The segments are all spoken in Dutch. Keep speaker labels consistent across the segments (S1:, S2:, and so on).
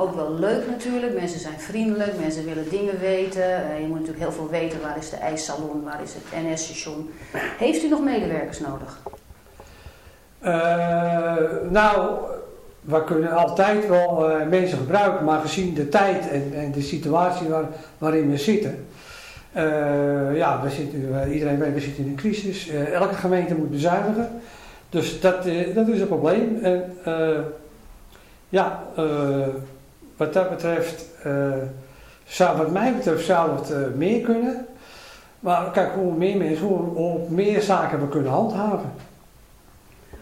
S1: Ook wel leuk natuurlijk. Mensen zijn vriendelijk, mensen willen dingen weten. Uh, je moet natuurlijk heel veel weten. Waar is de ijssalon, waar is het NS-station. Heeft u nog medewerkers nodig?
S2: Uh, nou, we kunnen altijd wel uh, mensen gebruiken, maar gezien de tijd en, en de situatie waar, waarin we zitten. Uh, ja, we zitten, iedereen weet, we zitten in een crisis. elke gemeente moet bezuinigen. Dus dat, dat is een probleem. En ja, wat dat betreft, zou, wat mij betreft, zou het meer kunnen. Maar kijk, hoe meer mensen, hoe, hoe meer zaken we kunnen handhaven.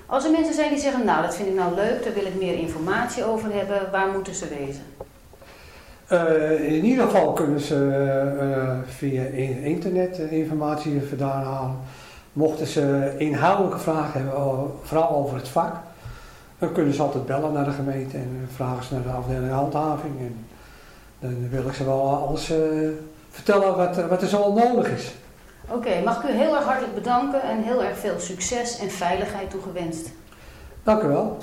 S1: Als er mensen zijn die zeggen, nou dat vind ik nou leuk, daar wil ik meer informatie over hebben, waar moeten ze wezen?
S2: Uh, in ieder geval kunnen ze via internet informatie vandaan halen. Mochten ze inhoudelijke vragen hebben, vooral over het vak, dan kunnen ze altijd bellen naar de gemeente en vragen ze naar de afdeling handhaving. En dan wil ik ze wel alles vertellen wat, wat er zo nodig is.
S1: Oké, mag ik u heel erg hartelijk bedanken en heel erg veel succes en veiligheid toegewenst.
S2: Dank u wel.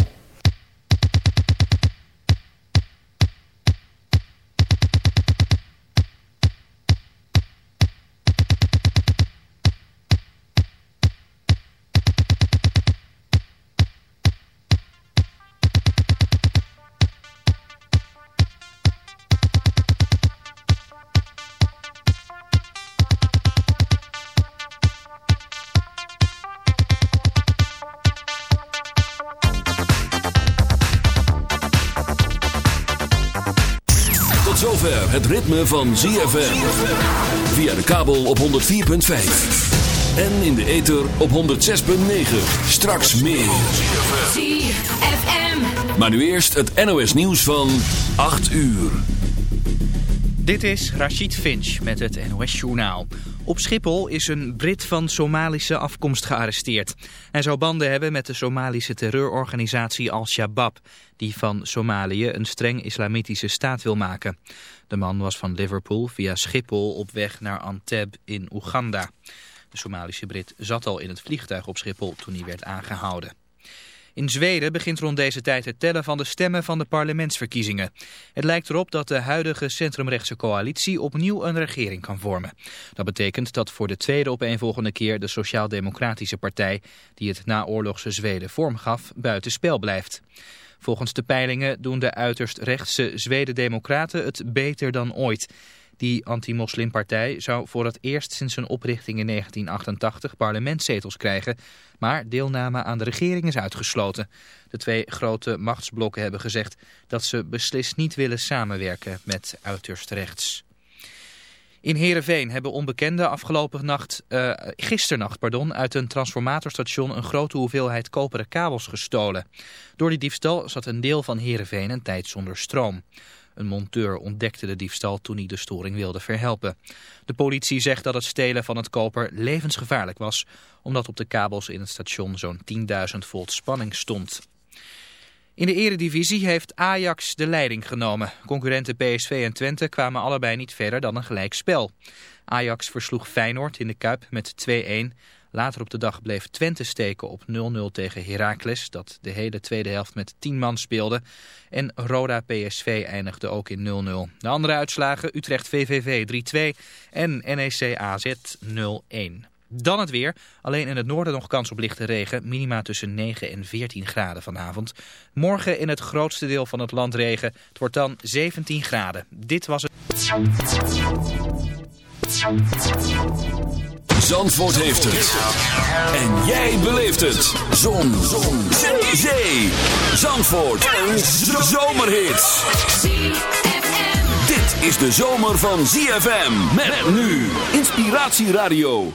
S3: Het ritme van ZFM. Via de kabel op 104.5. En in de ether op 106.9. Straks meer. ZFM. Maar nu eerst het NOS nieuws van 8 uur.
S4: Dit is Rachid Finch met het NOS journaal. Op Schiphol is een Brit van Somalische afkomst gearresteerd. Hij zou banden hebben met de Somalische terreurorganisatie Al-Shabaab... die van Somalië een streng islamitische staat wil maken. De man was van Liverpool via Schiphol op weg naar Anteb in Oeganda. De Somalische Brit zat al in het vliegtuig op Schiphol toen hij werd aangehouden. In Zweden begint rond deze tijd het tellen van de stemmen van de parlementsverkiezingen. Het lijkt erop dat de huidige centrumrechtse coalitie opnieuw een regering kan vormen. Dat betekent dat voor de tweede opeenvolgende keer de Sociaal-Democratische Partij, die het naoorlogse Zweden vorm gaf, buitenspel blijft. Volgens de peilingen doen de uiterst rechtse Zweden-democraten het beter dan ooit. Die anti-moslimpartij zou voor het eerst sinds zijn oprichting in 1988 parlementszetels krijgen. Maar deelname aan de regering is uitgesloten. De twee grote machtsblokken hebben gezegd dat ze beslist niet willen samenwerken met uiterst rechts. In Heerenveen hebben onbekenden afgelopen nacht, uh, gisternacht pardon, uit een transformatorstation een grote hoeveelheid koperen kabels gestolen. Door die diefstal zat een deel van Heerenveen een tijd zonder stroom. Een monteur ontdekte de diefstal toen hij de storing wilde verhelpen. De politie zegt dat het stelen van het koper levensgevaarlijk was, omdat op de kabels in het station zo'n 10.000 volt spanning stond. In de eredivisie heeft Ajax de leiding genomen. Concurrenten PSV en Twente kwamen allebei niet verder dan een gelijk spel. Ajax versloeg Feyenoord in de Kuip met 2-1. Later op de dag bleef Twente steken op 0-0 tegen Heracles, dat de hele tweede helft met 10 man speelde. En Roda PSV eindigde ook in 0-0. De andere uitslagen Utrecht VVV 3-2 en NEC AZ 0-1. Dan het weer. Alleen in het noorden nog kans op lichte regen. Minima tussen 9 en 14 graden vanavond. Morgen in het grootste deel van het land regen. Het wordt dan 17 graden. Dit was het...
S3: Zandvoort heeft het. En jij beleeft het. Zon. Zon. Zee. Zandvoort. Een zomerhit. Dit is de zomer van ZFM. Met nu. Inspiratieradio.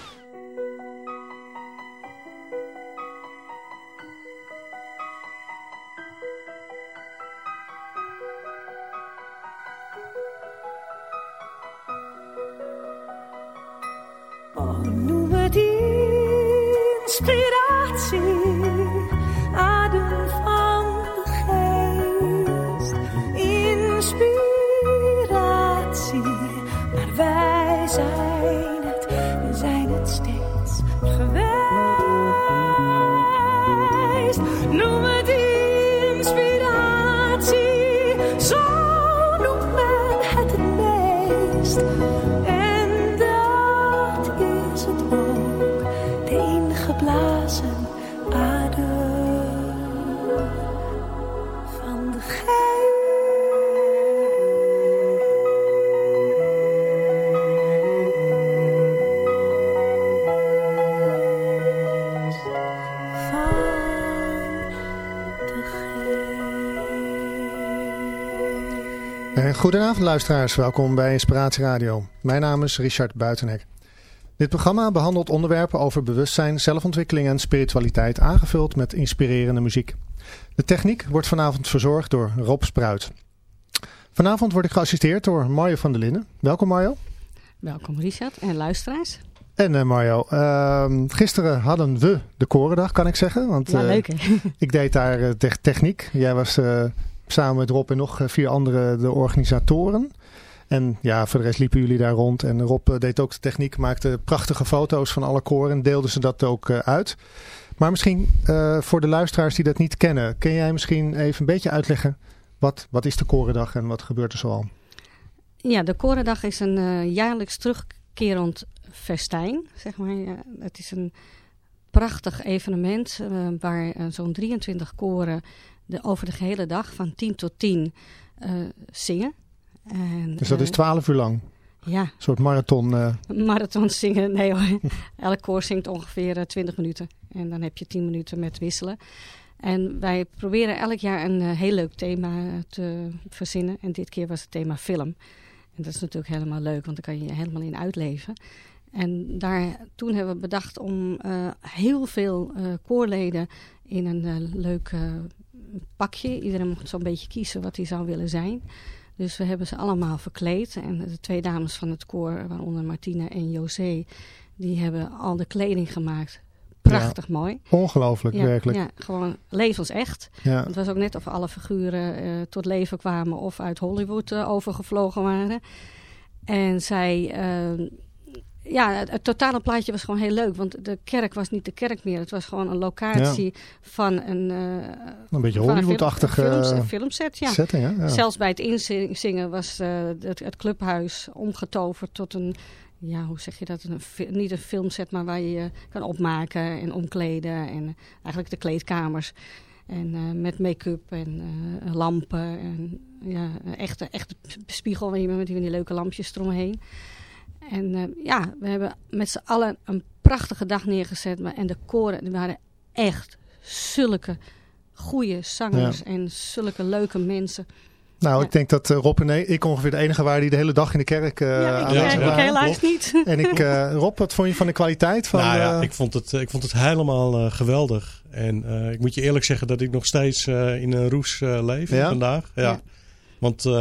S5: Goedenavond luisteraars, welkom bij Inspiratie Radio. Mijn naam is Richard Buitenhek. Dit programma behandelt onderwerpen over bewustzijn, zelfontwikkeling en spiritualiteit aangevuld met inspirerende muziek. De techniek wordt vanavond verzorgd door Rob Spruit. Vanavond word ik geassisteerd door Mario van der Linden. Welkom Mario.
S6: Welkom Richard en luisteraars.
S5: En uh, Mario, uh, gisteren hadden we de Korendag kan ik zeggen. Want,
S6: ja, leuk
S5: hè? ik deed daar uh, techniek. Jij was samen met Rob en nog eh, vier andere de organisatoren. En ja, voor de rest liepen jullie daar rond. En Rob eh, deed ook de techniek, maakte prachtige foto's van alle koren en deelde ze dat ook eh, uit. Maar misschien voor de luisteraars die dat niet kennen, kun jij misschien even een beetje uitleggen wat, wat is de Korendag en wat gebeurt er zoal?
S6: Ja, de Korendag is een jaarlijks terugkerend festijn. Zeg maar. Het is een prachtig evenement waar zo'n 23 koren de, over de gehele dag van 10 tot 10 uh, eh, zingen.
S5: En, dus dat is 12 eh, uur lang?
S6: Ja.
S5: Een soort marathon? Uh...
S6: Marathon zingen, nee hoor. Elk koor zingt ongeveer 20 minuten. En dan heb je 10 minuten met wisselen. En wij proberen elk jaar een heel leuk thema te verzinnen. En dit keer was het thema film. En dat is natuurlijk helemaal leuk, want dan kan je je helemaal in uitleven. En daar, toen hebben we bedacht om uh, heel veel uh, koorleden in een leuk pakje. Iedereen mocht zo'n beetje kiezen wat hij zou willen zijn. Dus we hebben ze allemaal verkleed. En de twee dames van het koor, waaronder Martina en José, die hebben al de kleding gemaakt. Prachtig mooi.
S5: Ongelooflijk, werkelijk.
S6: Ja, gewoon levensecht. Ja. Het was ook net of alle figuren uh, tot leven kwamen of uit Hollywood uh, overgevlogen waren. En zij uh, ja, het, totale plaatje was gewoon heel leuk. Want de kerk was niet de kerk meer. Het was gewoon een locatie van een... Uh,
S5: een beetje Hollywood-achtige
S6: film, filmset. Ja. Setting, ja. Zelfs bij het inzingen was uh, het, het, clubhuis omgetoverd tot een... Ja, hoe zeg je dat? Een, niet een filmset, maar waar je je kan opmaken en omkleden. En eigenlijk de kleedkamers. En uh, met make-up en lampen. En ja, echte, echte spiegel met die, die leuke lampjes eromheen. En uh, ja, we hebben met z'n allen een prachtige dag neergezet. Maar, en de koren die waren echt zulke goede zangers en zulke leuke mensen.
S5: Nou, ik denk dat uh, Rob en ik ongeveer de enige waren die de hele dag in de kerk uh,
S6: ja, ik, ja, ik helaas niet.
S5: En ik, uh, Rob, wat vond je van de kwaliteit? Van
S7: nou ja, ik vond het, ik vond het helemaal geweldig. En ik moet je eerlijk zeggen dat ik nog steeds in een roes leef vandaag. ja. Want uh,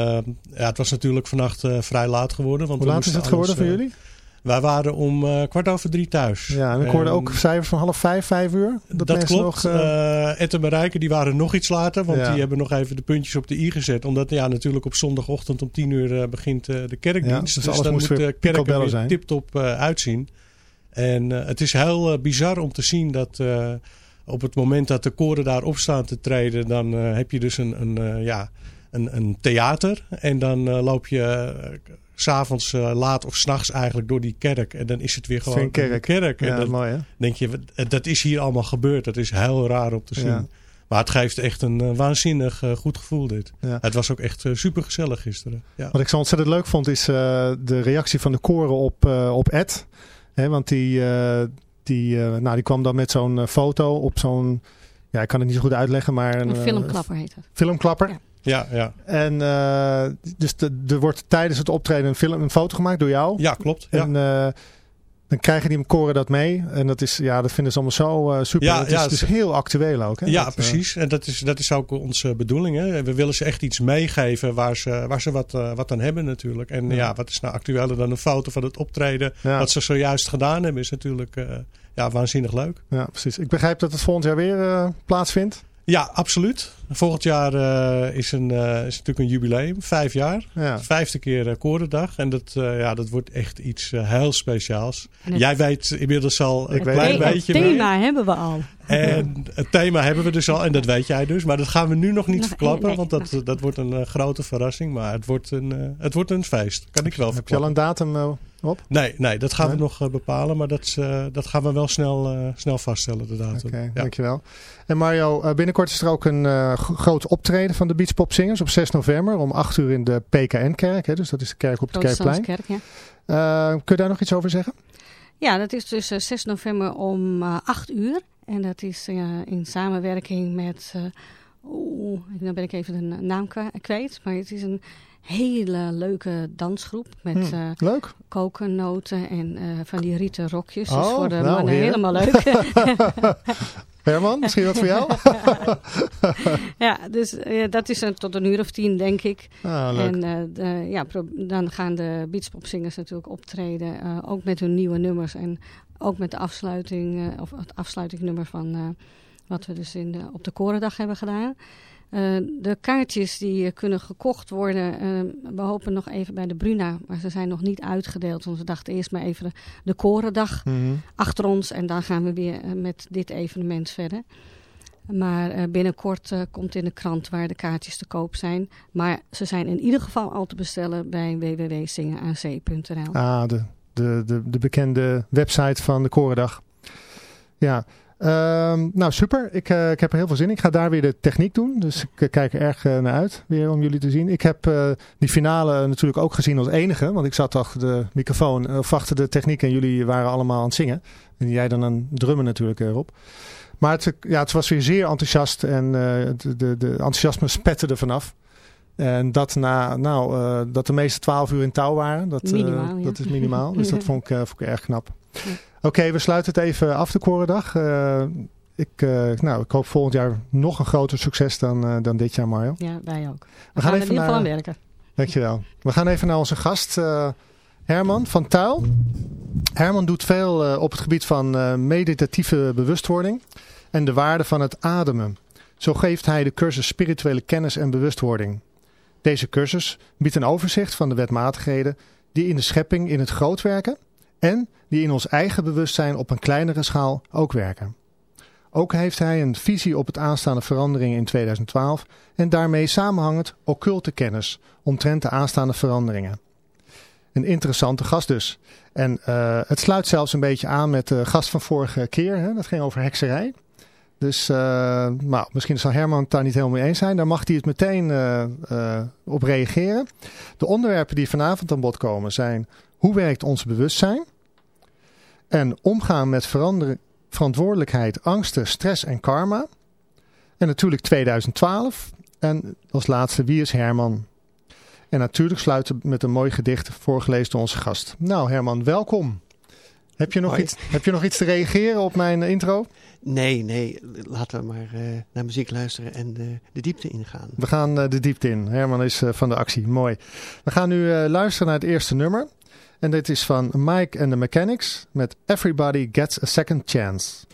S7: ja, het was natuurlijk vannacht uh, vrij laat geworden. Want
S5: Hoe laat is het geworden voor jullie?
S7: Wij waren om uh, kwart over drie thuis.
S5: Ja, en ik hoorde ook cijfers van half vijf, vijf uur.
S7: Dat, dat klopt. Nog, uh... Ed en Marijke die waren nog iets later. Want die hebben nog even de puntjes op de i gezet. Omdat ja, natuurlijk op zondagochtend om tien uur begint de kerkdienst.
S5: Ja, dus, dus dan moet de kerk er weer
S7: tip-top uitzien. En het is heel bizar om te zien dat op het moment dat de koren daar op staan te treden... dan heb je dus een, een ja een, een theater. En dan uh, loop je uh, s'avonds uh, laat of s'nachts eigenlijk door die kerk. En dan is het weer gewoon een
S5: kerk.
S7: kerk.
S5: En
S7: ja,
S5: dan mooi hè?
S7: denk je, dat is hier allemaal gebeurd. Dat is heel raar om te zien. Ja. Maar het geeft echt een waanzinnig goed gevoel dit. Ja. Het was ook echt super gezellig gisteren. Ja.
S5: Wat ik zo ontzettend leuk vond is de reactie van de koren op, op Ed. He, want die, die, nou, die kwam dan met zo'n foto op zo'n... Ja, ik kan het niet zo goed uitleggen, maar...
S6: Een, een filmklapper heet het.
S5: Filmklapper.
S6: Ja.
S7: Ja, ja.
S5: En uh, dus er wordt tijdens het optreden een, film, een foto gemaakt door jou.
S7: Ja, klopt.
S5: En uh, dan krijgen die koren dat mee. En dat, is, ja, dat vinden ze allemaal zo uh, super. Ja, het is ja, dus heel actueel ook. Hè?
S7: Ja,
S5: dat,
S7: precies. En dat is, dat is ook onze bedoeling. Hè? We willen ze echt iets meegeven waar ze, waar ze wat, wat aan hebben natuurlijk. En ja. ja. wat is nou actueler dan een foto van het optreden. Wat ze zojuist gedaan hebben is natuurlijk ja, waanzinnig leuk.
S5: Ja, precies. Ik begrijp dat het volgend jaar weer plaatsvindt.
S7: Ja, absoluut. Volgend jaar uh, is, een, uh, is natuurlijk een jubileum, vijf jaar.
S5: Ja.
S7: Vijfde keer uh, Korendag. En dat, ja, dat wordt echt iets heel speciaals. Jij weet inmiddels al een klein beetje.
S6: Het thema mee. hebben we al.
S7: En het thema hebben we dus al, en dat weet jij dus. Maar dat gaan we nu nog niet nog verklappen, nee, want dat, dat wordt een grote verrassing. Maar het wordt een, het wordt een feest, kan ik wel
S5: Heb je al een datum op?
S7: Nee, nee dat gaan nee? we nog bepalen. Maar dat, dat gaan we wel snel, snel vaststellen, de datum.
S5: Oké, okay, ja. dankjewel. En Mario, binnenkort is er ook een uh, groot optreden van de Beachpopzingers op 6 november om 8 uur in de PKN-kerk. Dus dat is de kerk op de Kerkplein.
S6: Kerk, ja.
S5: uh, kun je daar nog iets over zeggen?
S6: Ja, dat is dus uh, 6 november om 8 uur. En dat is in samenwerking met... Oeh, dan ben ik even de naam kwijt. Maar het is een hele leuke dansgroep. Met
S5: hm, uh, leuk.
S6: kokennoten en uh, van die rieten rokjes. Dus
S5: oh,
S6: voor de
S5: nou,
S6: mannen
S5: heer.
S6: helemaal leuk.
S5: Herman, misschien wat voor jou?
S6: ja, dus uh, dat is tot een uur of tien, denk ik.
S5: Ah, leuk.
S6: En de, ja, dan gaan de beachpopzingers natuurlijk optreden. ook met hun nieuwe nummers. En ook met de afsluiting, of het afsluitingnummer van wat we dus in de, op de Korendag hebben gedaan. Uh, de kaartjes die uh, kunnen gekocht worden, uh, we hopen nog even bij de Bruna, maar ze zijn nog niet uitgedeeld. Want we dachten eerst maar even de, de Korendag
S5: mm -hmm.
S6: achter ons en dan gaan we weer met dit evenement verder. Maar binnenkort komt in de krant waar de kaartjes te koop zijn. Maar ze zijn in ieder geval al te bestellen bij www.zingenac.nl.
S5: Ah, de, de, de, de bekende website van de Korendag. Ja, Um, nou, super. Ik, uh, ik heb er heel veel zin in. Ik ga daar weer de techniek doen. Dus ik uh, kijk er erg uh, naar uit weer om jullie te zien. Ik heb die finale natuurlijk ook gezien als enige. Want ik zat achter de microfoon of achter de techniek en jullie waren allemaal aan het zingen. En jij dan aan het drummen natuurlijk erop. Maar het, ja, het was weer zeer enthousiast en de, de, de enthousiasme spette er vanaf. En dat, na, nou, dat de meeste twaalf uur in touw waren. Dat,
S6: minimaal, ja.
S5: dat is minimaal. Dus dat vond ik, vond ik erg knap. Oké, okay, we sluiten het even af de Korendag. Uh, ik, uh, nou, ik hoop volgend jaar nog een groter succes dan, uh, dan dit jaar, Mario.
S6: Ja, wij ook. We,
S5: we
S6: gaan,
S5: gaan
S6: er in ieder geval aan werken.
S5: Dankjewel. We gaan even naar onze gast Herman van Tuil. Herman doet veel op het gebied van meditatieve bewustwording en de waarde van het ademen. Zo geeft hij de cursus Spirituele Kennis en Bewustwording. Deze cursus biedt een overzicht van de wetmatigheden die in de schepping in het groot werken en die in ons eigen bewustzijn op een kleinere schaal ook werken. Ook heeft hij een visie op het aanstaande veranderingen in 2012 en daarmee samenhangend occulte kennis omtrent de aanstaande veranderingen. Een interessante gast dus. En uh, het sluit zelfs een beetje aan met de gast van vorige keer. Hè? Dat ging over hekserij. Dus uh, nou, misschien zal Herman het daar niet helemaal mee eens zijn. Daar mag hij het meteen uh, op reageren. De onderwerpen die vanavond aan bod komen zijn... Hoe werkt ons bewustzijn? En omgaan met verantwoordelijkheid, angsten, stress en karma. En natuurlijk 2012. En als laatste, wie is Herman? En natuurlijk sluiten we met een mooi gedicht voorgelezen door onze gast. Nou Herman, welkom. Heb je nog, iets, heb je nog iets te reageren op mijn intro?
S8: Nee, nee. Laten we maar uh, naar muziek luisteren en de, de diepte ingaan.
S5: We gaan uh, de diepte in. Herman is van de actie. Mooi. We gaan nu luisteren naar het eerste nummer. En dit is van Mike and the Mechanics met Everybody Gets a Second Chance.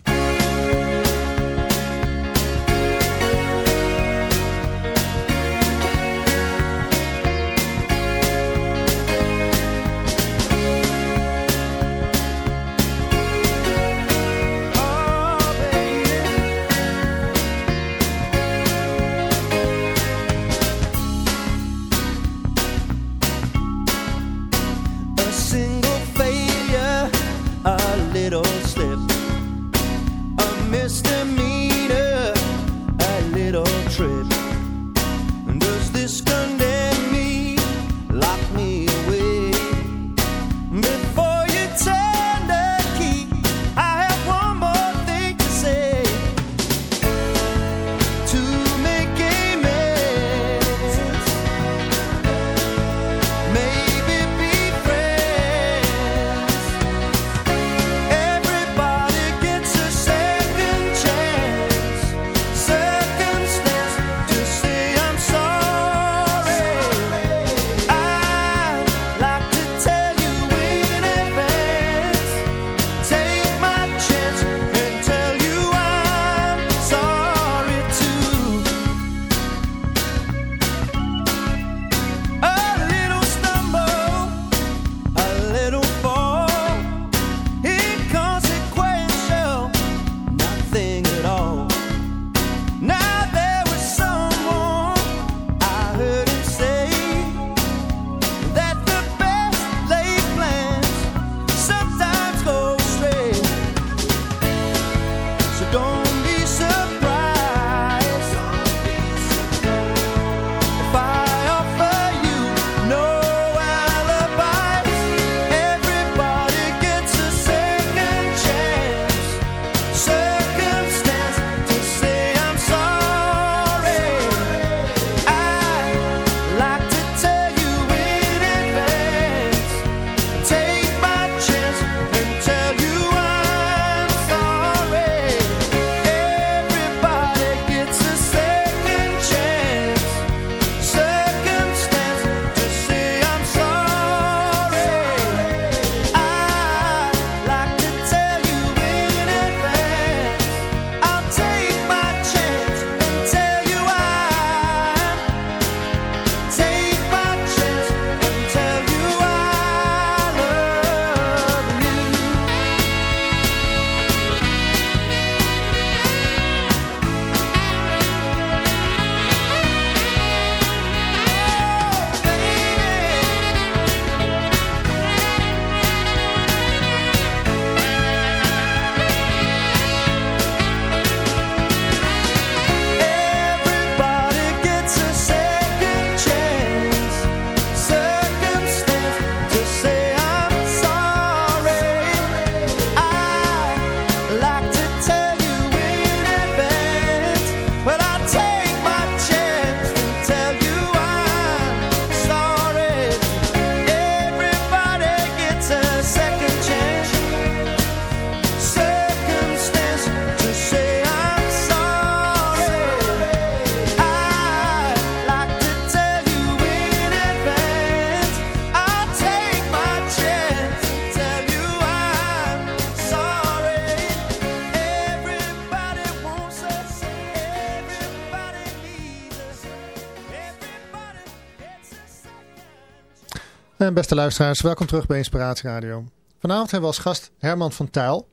S5: En beste luisteraars, welkom terug bij Inspiratie Radio. Vanavond hebben we als gast Herman van Tuil.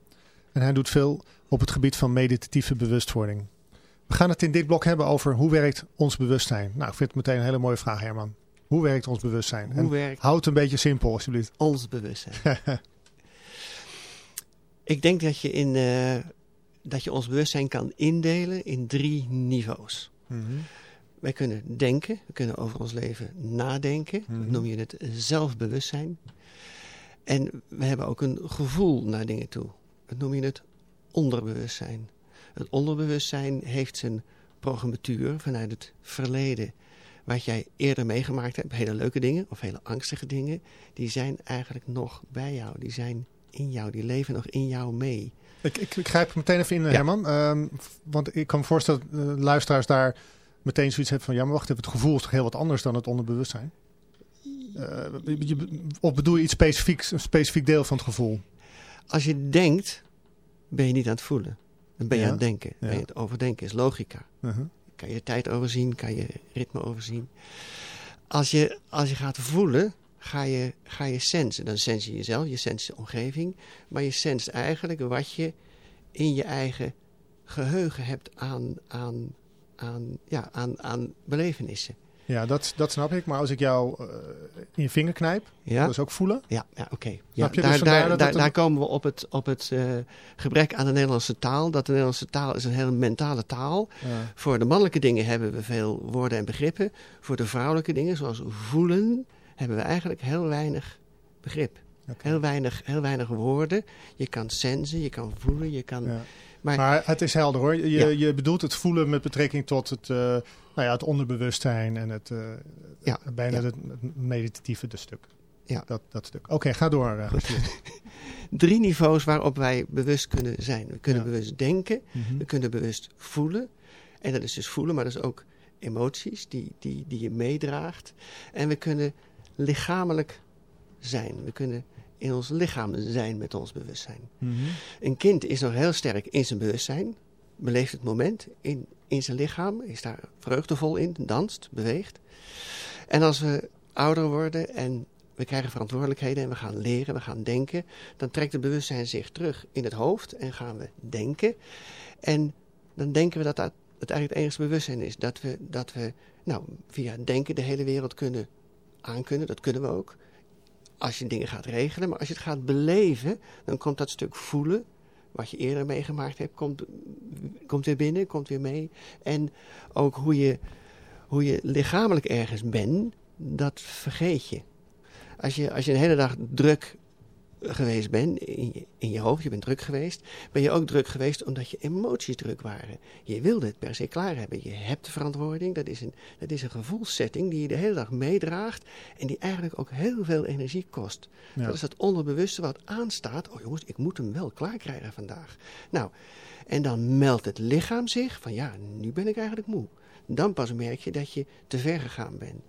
S5: En hij doet veel op het gebied van meditatieve bewustwording. We gaan het in dit blok hebben over hoe werkt ons bewustzijn. Nou, ik vind het meteen een hele mooie vraag, Herman. Hoe werkt ons bewustzijn?
S8: Hoe werkt
S5: houd het een beetje simpel, alsjeblieft.
S8: Ons bewustzijn. ik denk dat je, in, uh, dat je ons bewustzijn kan indelen in drie niveaus. Mm -hmm. Wij kunnen denken, we kunnen over ons leven nadenken. Mm -hmm. Dat noem je het zelfbewustzijn. En we hebben ook een gevoel naar dingen toe. Dat noem je het onderbewustzijn. Het onderbewustzijn heeft zijn programmatuur vanuit het verleden. Wat jij eerder meegemaakt hebt, hele leuke dingen of hele angstige dingen, die zijn eigenlijk nog bij jou. Die zijn in jou, die leven nog in jou mee.
S5: Ik, ik, ik grijp meteen even in, ja. Herman. Um, want ik kan me voorstellen dat uh, luisteraars daar meteen zoiets hebben van... ja, maar wacht even, het gevoel is toch heel wat anders dan het onderbewustzijn? Uh, of bedoel je iets specifieks, een specifiek deel van het gevoel?
S8: Als je denkt, ben je niet aan het voelen. Dan ben je ja. aan het denken. Ja. Ben je het overdenken, is logica. Uh -huh. Kan je tijd overzien, kan je ritme overzien. Als je, als je gaat voelen, ga je, ga je sensen. Dan sens je jezelf, je sens de omgeving. Maar je senst eigenlijk wat je in je eigen geheugen hebt aan, aan, aan, ja, aan, aan belevenissen.
S5: Ja, dat, dat snap ik. Maar als ik jou uh, in je vinger knijp, ja? dat is ook voelen.
S8: Ja, ja oké. Okay. Ja, daar, dus daar, daar, daar, komen we op het, op het uh, gebrek aan de Nederlandse taal. Dat de Nederlandse taal is een hele mentale taal. Ja. Voor de mannelijke dingen hebben we veel woorden en begrippen. Voor de vrouwelijke dingen, zoals voelen, hebben we eigenlijk heel weinig begrip. Okay. Heel, weinig, heel weinig woorden. Je kan sensen, je kan voelen, je kan...
S5: Ja. Maar, maar, het is helder hoor. Je, ja. je bedoelt het voelen met betrekking tot het, uh, nou ja, het onderbewustzijn en het, uh, ja. bijna ja. het meditatieve de stuk. Ja. Dat, dat stuk. Oké, okay, ga door. Uh,
S8: Drie niveaus waarop wij bewust kunnen zijn. We kunnen bewust denken, mm -hmm. we kunnen bewust voelen. En dat is dus voelen, maar dat is ook emoties die, die, die je meedraagt. En we kunnen lichamelijk zijn. We kunnen in ons lichaam zijn met ons bewustzijn. Mm -hmm. Een kind is nog heel sterk in zijn bewustzijn, beleeft het moment in, in zijn lichaam, is daar vreugdevol in, danst, beweegt. En als we ouder worden en we krijgen verantwoordelijkheden en we gaan leren, we gaan denken, dan trekt het bewustzijn zich terug in het hoofd en gaan we denken. En dan denken we dat dat het eigenlijk het enige bewustzijn is. Dat we, dat we nou, via denken de hele wereld kunnen aankunnen, dat kunnen we ook als je dingen gaat regelen. Maar als je het gaat beleven, dan komt dat stuk voelen, wat je eerder meegemaakt hebt, komt, komt weer binnen, komt weer mee. En ook hoe je, hoe je lichamelijk ergens bent, dat vergeet je. Als je, als je een hele dag druk geweest bent in je, in je hoofd, je bent druk geweest, ben je ook druk geweest omdat je emoties druk waren. Je wilde het per se klaar hebben. Je hebt de verantwoording. Dat is een, dat is een gevoelssetting die je de hele dag meedraagt en die eigenlijk ook heel veel energie kost. Ja. Dat is dat onderbewuste wat aanstaat. Oh jongens, ik moet hem wel klaar krijgen vandaag. Nou, en dan meldt het lichaam zich van ja, nu ben ik eigenlijk moe. Dan pas merk je dat je te ver gegaan bent.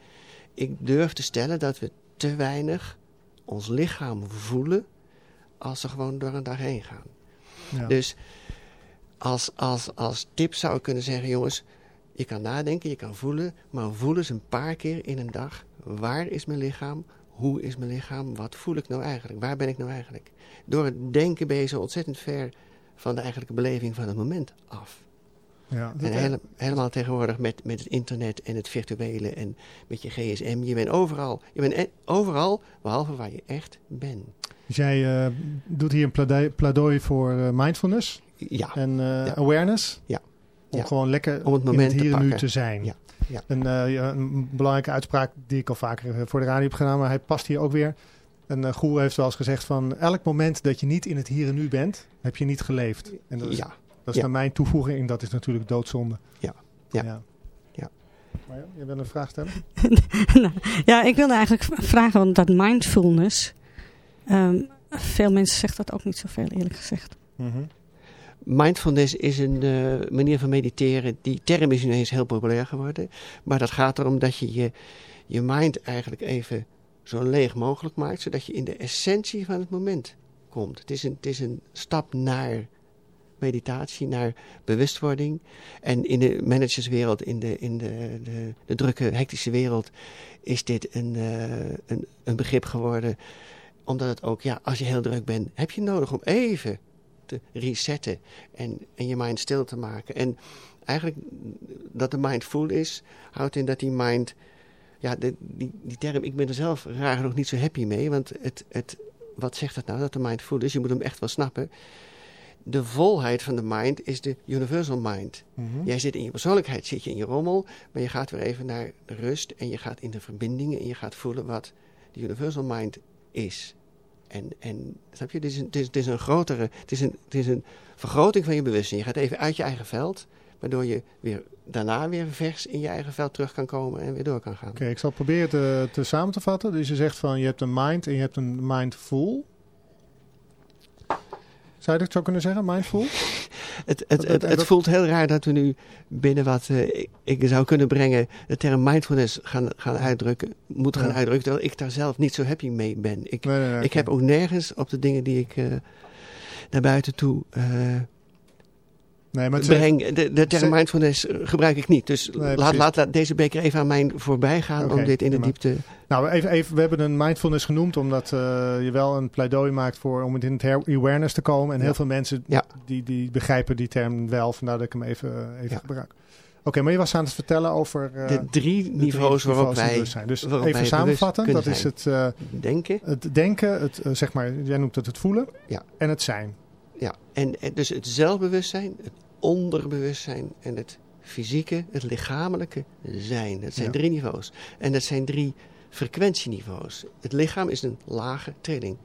S8: Ik durf te stellen dat we te weinig ons lichaam voelen als ze gewoon door een dag heen gaan. Ja. Dus als, als, als tip zou ik kunnen zeggen, jongens, je kan nadenken, je kan voelen, maar voel eens een paar keer in een dag. Waar is mijn lichaam? Hoe is mijn lichaam? Wat voel ik nou eigenlijk? Waar ben ik nou eigenlijk? Door het denken ben je zo ontzettend ver van de eigenlijke beleving van het moment af. Ja, en hele, helemaal tegenwoordig met, met het internet en het virtuele en met je gsm. Je bent overal. Je bent overal, behalve waar je echt bent.
S5: Dus jij uh, doet hier een pleidooi, pleidooi voor uh, mindfulness
S8: ja.
S5: en uh, ja. awareness.
S8: Ja.
S5: Om
S8: ja.
S5: gewoon lekker
S8: Om het moment
S5: in het hier en nu te zijn.
S8: Ja. Ja.
S5: Een, een, belangrijke uitspraak die ik al vaker voor de radio heb gedaan, maar hij past hier ook weer. Een goer heeft wel eens gezegd van elk moment dat je niet in het hier en nu bent, heb je niet geleefd. En dat is,
S8: ja.
S5: Dat is ja. naar mijn toevoeging. Dat is natuurlijk doodzonde.
S8: Ja. Ja.
S5: ja.
S8: ja.
S5: Maar ja, je wil een vraag stellen?
S6: nou, ja, ik wilde eigenlijk vragen, want dat mindfulness. Um, veel mensen zeggen dat ook niet zoveel, eerlijk gezegd.
S8: Mm -hmm. Mindfulness is een uh, manier van mediteren. Die term is ineens heel populair geworden. Maar dat gaat erom dat je je, je mind eigenlijk even zo leeg mogelijk maakt. Zodat je in de essentie van het moment komt. Het is een, het is een stap naar meditatie, naar bewustwording. En in de managerswereld, in de, in de, de, de drukke, hectische wereld, is dit een, uh, een, een begrip geworden. Omdat het ook, ja, als je heel druk bent, heb je nodig om even te resetten en, en je mind stil te maken. En eigenlijk dat de mind full is, houdt in dat die mind ja, de, die, die term, ik ben er zelf raar nog niet zo happy mee. Want het, het, wat zegt dat nou, dat de mind full is? Je moet hem echt wel snappen. De volheid van de mind is de universal mind. Mhm. Jij zit in je persoonlijkheid, zit je in je rommel, maar je gaat weer even naar de rust en je gaat in de verbindingen en je gaat voelen wat de universal mind is. En, en snap je, het is, een, het, is, een grotere, het is een, het is een vergroting van je bewustzijn. Je gaat even uit je eigen veld Waardoor je weer, daarna weer vers in je eigen veld terug kan komen en weer door kan gaan.
S5: Oké, ik zal proberen te, te samen te vatten. Dus je zegt van je hebt een mind en je hebt een mindful. Zou je dat zo kunnen zeggen, mindful?
S8: het, het, het, het, voelt heel raar dat we nu binnen wat uh, ik, zou kunnen brengen, de term mindfulness gaan, gaan uitdrukken, moeten gaan uitdrukken, terwijl ik daar zelf niet zo happy mee ben. Ik, ik heb ook nergens op de dingen die ik uh, naar buiten toe uh, Nee, maar breng, de, de term mindfulness gebruik ik niet. Dus laat, laat, deze beker even aan mij voorbij gaan om dit in de diepte...
S5: Nou, even, even, we hebben een mindfulness genoemd omdat uh, je wel een pleidooi maakt voor om in het awareness te komen. En heel veel mensen die, die begrijpen die term wel, vandaar dat ik hem even, even gebruik. Oké, maar je was aan het vertellen over...
S8: Uh, de drie niveaus waarop wij
S5: zijn. Dus even samenvatten, dat is het... Uh,
S8: denken.
S5: Het denken, het, zeg maar, jij noemt het het voelen. Ja. En het zijn.
S8: Ja, en, dus het zelfbewustzijn, het onderbewustzijn en het fysieke, het lichamelijke zijn. Dat zijn drie niveaus. En dat zijn drie frequentieniveaus. Het lichaam is een lage trilling.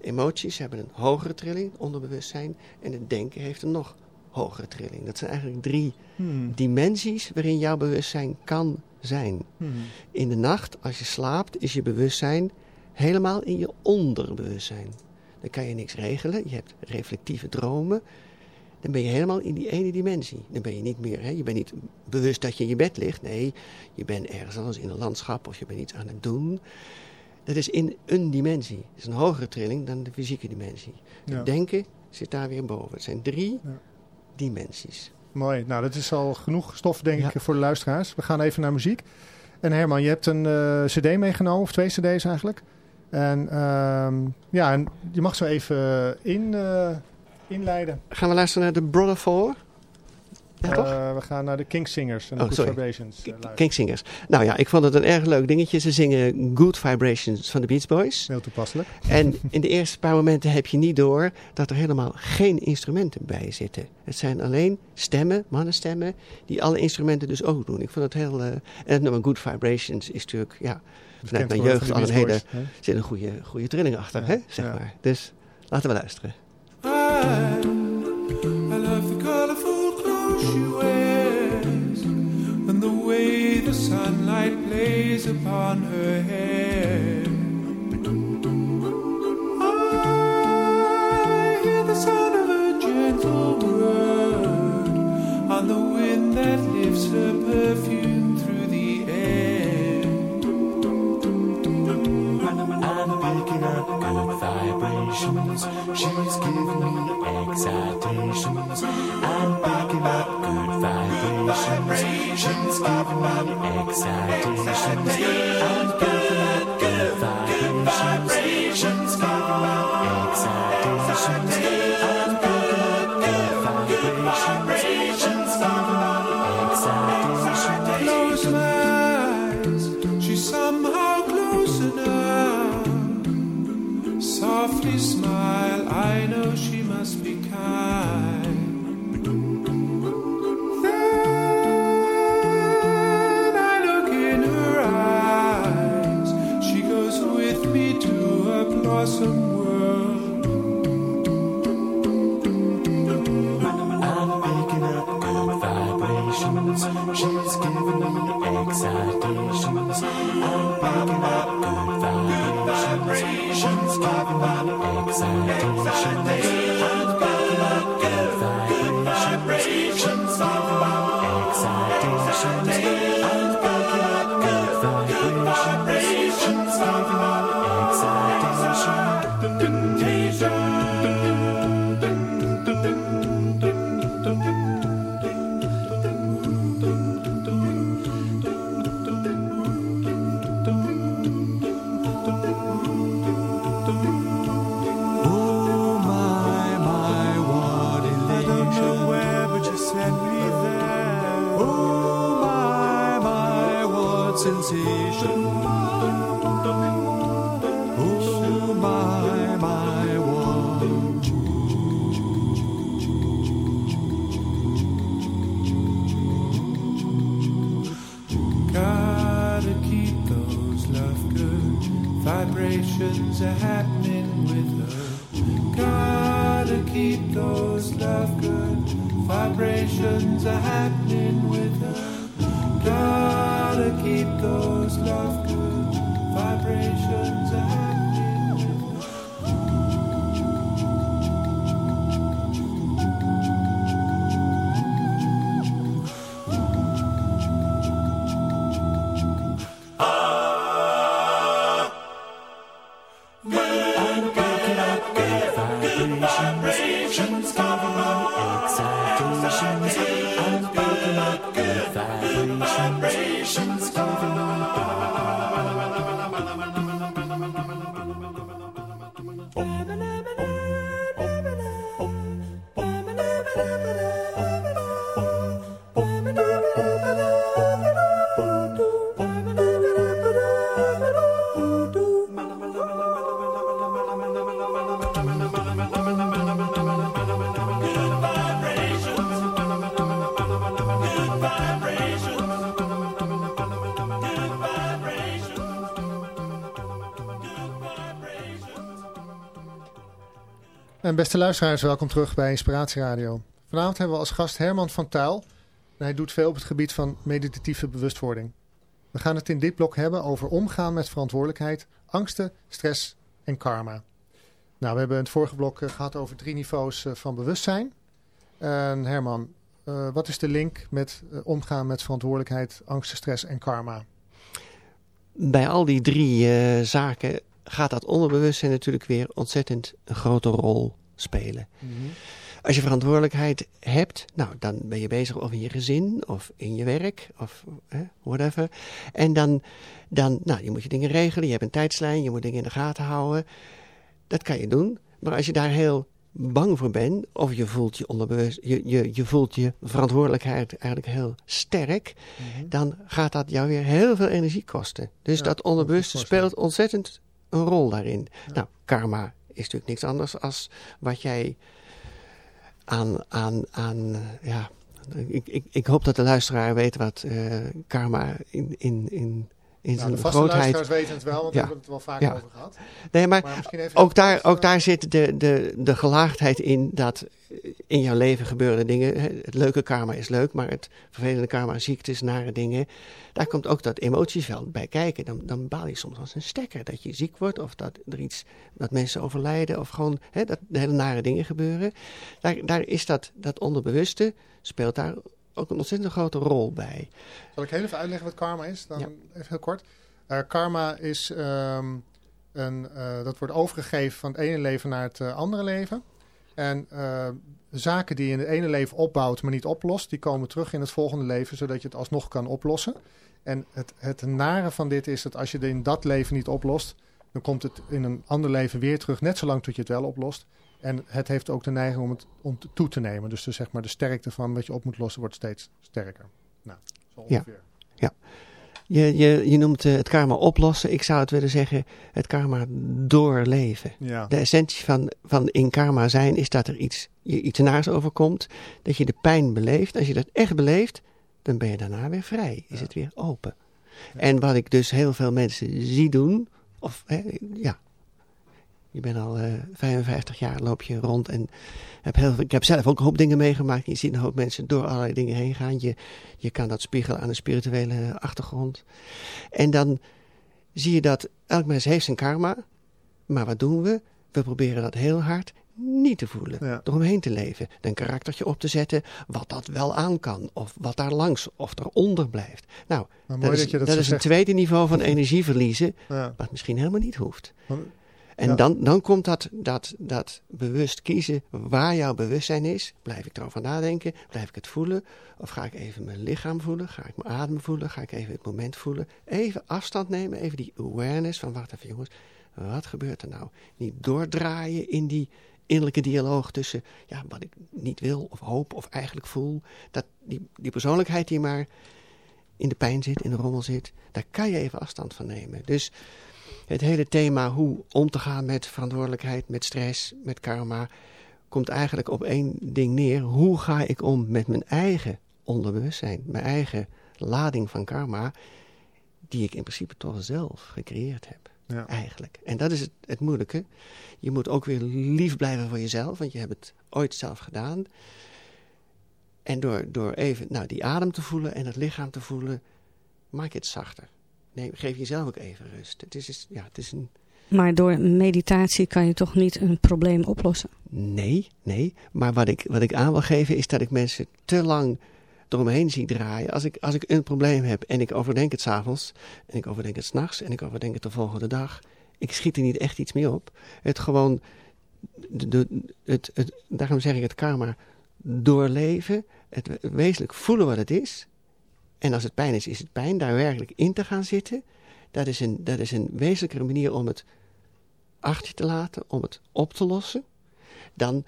S8: Emoties hebben een hogere trilling, onderbewustzijn. En het denken heeft een nog hogere trilling. Dat zijn eigenlijk drie hmm. dimensies waarin jouw bewustzijn kan zijn. Hmm. In de nacht, als je slaapt, is je bewustzijn helemaal in je onderbewustzijn. Dan kan je niks regelen. Je hebt reflectieve dromen dan ben je helemaal in die ene dimensie. Dan ben je niet meer, hè, je bent niet bewust dat je in je bed ligt. Nee, je bent ergens anders in een landschap of je bent iets aan het doen. Dat is in een dimensie. Dat is een hogere trilling dan de fysieke dimensie. Het denken zit daar weer boven. Het zijn drie ja. dimensies.
S5: Mooi. Nou, dat is al genoeg stof, denk ik, voor de luisteraars. We gaan even naar muziek. En Herman, je hebt een uh, cd meegenomen, of twee cd's eigenlijk. En uh, ja, en je mag zo even in... Uh, inleiden.
S8: Gaan we luisteren naar de Brother Four?
S5: Ja, toch? Uh, we gaan naar de Kingsingers en de oh, Good sorry. Vibrations. Uh,
S8: Kingsingers. Nou ja, ik vond het een erg leuk dingetje. Ze zingen Good Vibrations van de Beach Boys.
S5: Heel toepasselijk.
S8: En in de eerste paar momenten heb je niet door dat er helemaal geen instrumenten bij zitten. Het zijn alleen stemmen, mannenstemmen, die alle instrumenten dus ook doen. Ik vond het heel... Uh, en het nummer Good Vibrations is natuurlijk, ja, vanuit mijn jeugd al een hele... zit een goede, goede trilling achter, ja. hè, zeg ja. maar. Dus laten we luisteren. I, I love the colorful clothes she wears and the way the sunlight plays upon her hair. I hear the sound of a gentle word on the wind that lifts her perfume She's giving me excitations. I'm picking up good vibrations. She's giving me excitations. I'm picking up good vibrations. She's giving me Softly smile. I know she must be kind. Then I look in her eyes. She goes with me to a blossom world. I'm picking up good vibrations. She's giving me excitations. I'm picking up good vibrations. She's giving me Sunday, Sunday. Vibrations
S5: Beste luisteraars, welkom terug bij Inspiratie Radio. Vanavond hebben we als gast Herman van. En hij doet veel op het gebied van meditatieve bewustwording. We gaan het in dit blok hebben over omgaan met verantwoordelijkheid, angsten, stress en karma. Nou, we hebben in het vorige blok eh, gehad over drie niveaus eh, van bewustzijn. En Herman, eh, wat is de link met omgaan met verantwoordelijkheid, angsten, stress en karma?
S8: Bij al die drie zaken gaat dat onderbewustzijn natuurlijk weer ontzettend een grote rol spelen. Als je verantwoordelijkheid hebt, nou, dan ben je bezig of in je gezin of in je werk of whatever. En dan, dan, nou, je moet je dingen regelen, je hebt een tijdslijn, je moet dingen in de gaten houden. Dat kan je doen. Maar als je daar heel bang voor bent, of je voelt je onderbewust, je, je, je voelt je verantwoordelijkheid eigenlijk heel sterk, dan gaat dat jou weer heel veel energie kosten. Dus
S5: Ja,
S8: dat onderbewuste speelt ontzettend een rol daarin. Nou, karma is natuurlijk niks anders als wat jij aan, aan, aan ja, ik, ik, ik hoop dat de luisteraar weet wat eh, karma in, in, in, in
S5: Nou,
S8: zijn
S5: de
S8: grootheid...
S5: weten het wel, want we hebben het wel
S8: Ja.
S5: over gehad.
S8: Nee, maar, ook, daar, ook
S5: eh,
S8: daar zit de, de, de gelaagdheid in dat in jouw leven gebeuren dingen. Het leuke karma is leuk, maar het vervelende karma, ziektes, nare dingen. Daar komt ook dat emotieveld bij kijken. Dan, dan baal je soms als een stekker dat je ziek wordt of dat er iets, dat mensen overlijden of gewoon hè, dat hele nare dingen gebeuren. Daar, daar is dat, dat onderbewuste, speelt daar ook een ontzettend grote rol bij.
S5: Zal ik heel even uitleggen wat karma is? Dan
S8: Ja.
S5: even heel kort. Eh, karma is ehm, een, eh, dat wordt overgegeven van het ene leven naar het eh, andere leven. En zaken die je in het ene leven opbouwt, maar niet oplost, die komen terug in het volgende leven, zodat je het alsnog kan oplossen. En het, het nare van dit is dat als je het in dat leven niet oplost, dan komt het in een ander leven weer terug, net zolang tot je het wel oplost. En het heeft ook de neiging om het om toe te nemen. Dus, dus zeg maar de sterkte van wat je op moet lossen wordt steeds sterker. Nou, zo
S8: Ja.
S5: ongeveer.
S8: Je, je, je noemt eh, het karma oplossen. Ik zou het willen zeggen, het karma doorleven.
S5: Ja.
S8: De essentie van, van in karma zijn is dat er iets, je iets naars overkomt. Dat je de pijn beleeft. Als je dat echt beleeft, dan ben je daarna weer vrij. Is
S5: Ja.
S8: het weer open. En wat ik dus heel veel mensen zie doen. Of hè, ja, je bent al eh 55 jaar, loop je rond en heb heel, ik heb zelf ook een hoop dingen meegemaakt. Je ziet een hoop mensen door allerlei dingen heen gaan. Je, je kan dat spiegelen aan een spirituele achtergrond. En dan zie je dat elk mens heeft zijn karma. Maar wat doen we? We proberen dat heel hard niet te voelen.
S5: Ja.
S8: Eromheen te leven. Een karaktertje op te zetten wat dat wel aan kan. Of wat daar langs of eronder blijft. Nou, dat is,
S5: dat
S8: is een tweede niveau van energie verliezen.
S5: Ja.
S8: Wat misschien helemaal niet hoeft.
S5: Want-
S8: En
S5: Ja.
S8: dan, dan komt dat, dat, dat bewust kiezen waar jouw bewustzijn is. Blijf ik erover nadenken? Blijf ik het voelen? Of ga ik even mijn lichaam voelen? Ga ik mijn adem voelen? Ga ik even het moment voelen? Even afstand nemen, even die awareness van wacht even jongens, wat gebeurt er nou? Niet doordraaien in die innerlijke dialoog tussen ja, wat ik niet wil of hoop of eigenlijk voel. Dat, die, die persoonlijkheid die maar in de pijn zit, in de rommel zit, daar kan je even afstand van nemen. Dus het hele thema hoe om te gaan met verantwoordelijkheid, met stress, met karma, komt eigenlijk op één ding neer. Hoe ga ik om met mijn eigen onderbewustzijn, mijn eigen lading van karma, die ik in principe toch zelf gecreëerd heb.
S5: Ja.
S8: eigenlijk. En dat is het, het moeilijke. Je moet ook weer lief blijven voor jezelf, want je hebt het ooit zelf gedaan. En door, door even nou, die adem te voelen en het lichaam te voelen, maak je het zachter. Nee, geef jezelf ook even rust. Het is, ja, het is een.
S6: Maar door meditatie kan je toch niet een probleem oplossen?
S8: Nee, nee. Maar wat ik, wat ik aan wil geven is dat ik mensen te lang eromheen zie draaien. Als ik, als ik een probleem heb en ik overdenk het s'avonds, en ik overdenk het s'nachts, en ik overdenk het de volgende dag. Ik schiet er niet echt iets mee op. Het gewoon, de, de- het, het, daarom zeg ik het karma, doorleven, het we- wezenlijk voelen wat het is. En als het pijn is, is het pijn. Daar werkelijk in te gaan zitten, dat is een, dat is een wezenlijkere manier om het achter je te laten, om het op te lossen. Dan,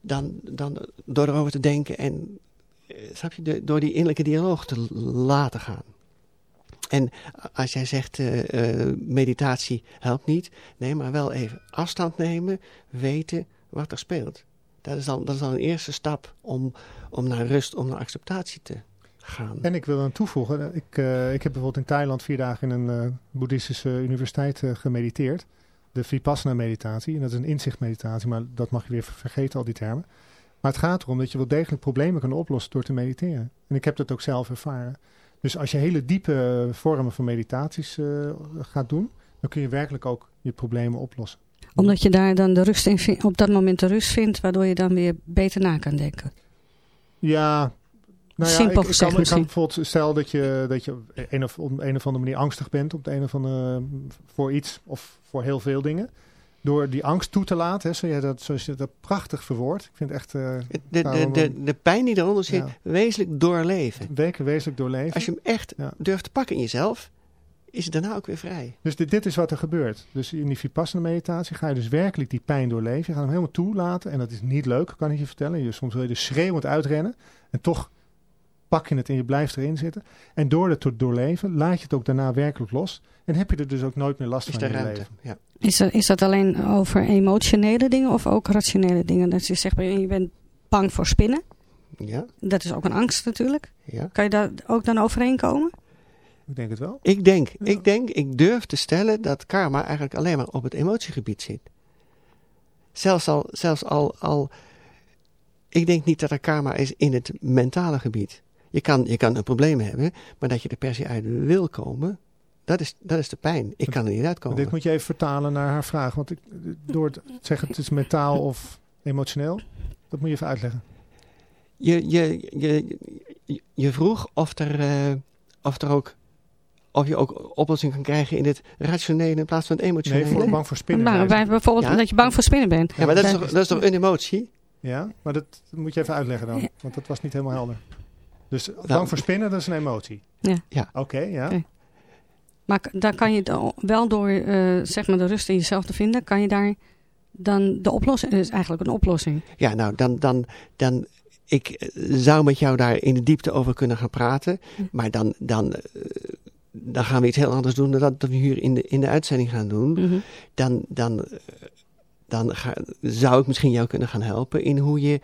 S8: dan, dan door erover te denken en eh, snap je, door die innerlijke dialoog te laten gaan. En als jij zegt eh, eh, meditatie helpt niet, nee, maar wel even afstand nemen, weten wat er speelt. Dat is dan, dat is dan een eerste stap om, om naar rust, om naar acceptatie te gaan.
S5: En ik wil aan toevoegen, ik, eh, ik heb bijvoorbeeld in Thailand vier dagen in een eh, boeddhistische universiteit eh, gemediteerd. De Vipassana meditatie. En dat is een inzichtmeditatie, maar dat mag je weer ver- vergeten, al die termen. Maar het gaat erom dat je wel degelijk problemen kan oplossen door te mediteren. En ik heb dat ook zelf ervaren. Dus als je hele diepe eh, vormen van meditaties eh, gaat doen, dan kun je werkelijk ook je problemen oplossen.
S6: Omdat je daar dan de rust in vindt, op dat moment de rust vindt, waardoor je dan weer beter na kan denken.
S5: Ja, nou ja,
S6: Simpel
S5: ik, kan, ik kan
S6: misschien.
S5: bijvoorbeeld stel dat je, dat je een of, op een of andere manier angstig bent op de een of andere, voor iets of voor heel veel dingen. Door die angst toe te laten, hè, zoals, je dat, zoals je dat prachtig verwoordt. Ik vind het echt eh
S8: De, de, de, de pijn die eronder zit,
S5: Ja.
S8: wezenlijk doorleven.
S5: weken wezenlijk doorleven.
S8: Als je hem echt
S5: Ja.
S8: durft te pakken in jezelf, is het daarna ook weer vrij.
S5: Dus dit, dit is wat er gebeurt. Dus in die Vipassana meditatie ga je dus werkelijk die pijn doorleven. Je gaat hem helemaal toelaten. En dat is niet leuk, kan ik je vertellen. Je, soms wil je er schreeuwend uitrennen. En toch pak je het en je blijft erin zitten. En door het te doorleven, laat je het ook daarna werkelijk los. En heb je er dus ook nooit meer last
S8: Is
S5: van in je leven.
S8: Ja.
S6: Is, dat- is dat alleen over emotionele dingen of ook rationele dingen? Dat je zegt, je bent bang voor spinnen.
S8: Ja,
S6: Dat is ook een angst natuurlijk.
S8: ja.
S6: Kan je daar ook dan overheen komen?
S5: Ik denk het wel.
S8: Ik denk,
S5: Ja.
S8: ik denk, ik durf te stellen dat karma eigenlijk alleen maar op het emotiegebied zit. Zelfs al, zelfs al, al ik denk niet dat er karma is in het mentale gebied. Je kan, je kan een probleem hebben, maar dat je er per se uit wil komen, dat is, dat is de pijn. Ik kan er niet uitkomen.
S5: dit moet je even vertalen naar haar vraag. Want ik, door het zeggen het is mentaal of emotioneel, dat moet je even uitleggen.
S8: Je, je, je, je, vroeg of er, eh, of er ook, of je ook oplossing kan krijgen in het rationele in plaats van het
S5: Nee,
S8: emotionele.
S5: voor, bang voor spinnen.
S6: Maar bij, bijvoorbeeld
S8: Ja?
S6: dat je bang voor spinnen bent.
S8: Ja, maar dat is, toch, dat is toch een emotie?
S5: Ja, maar dat moet je even uitleggen dan. Want dat was niet helemaal helder. Dus
S8: Nou,
S5: bang voor spinnen, dat is een emotie.
S6: Ja.
S8: Ja.
S5: Oké, ja.
S6: Maar daar kan je dan wel door eh, zeg maar de rust in jezelf te vinden, kan je daar dan de oplossing, is eigenlijk een oplossing.
S8: Ja, nou, dan, dan, dan, ik eh, zou met jou daar in de diepte over kunnen gaan praten.
S6: Hm.
S8: Maar dan, dan, eh, dan gaan we iets heel anders doen dan dat we hier in de, in de uitzending gaan doen.
S6: Mhm.
S8: Dan, dan, dan ga, zou ik misschien jou kunnen gaan helpen in hoe je,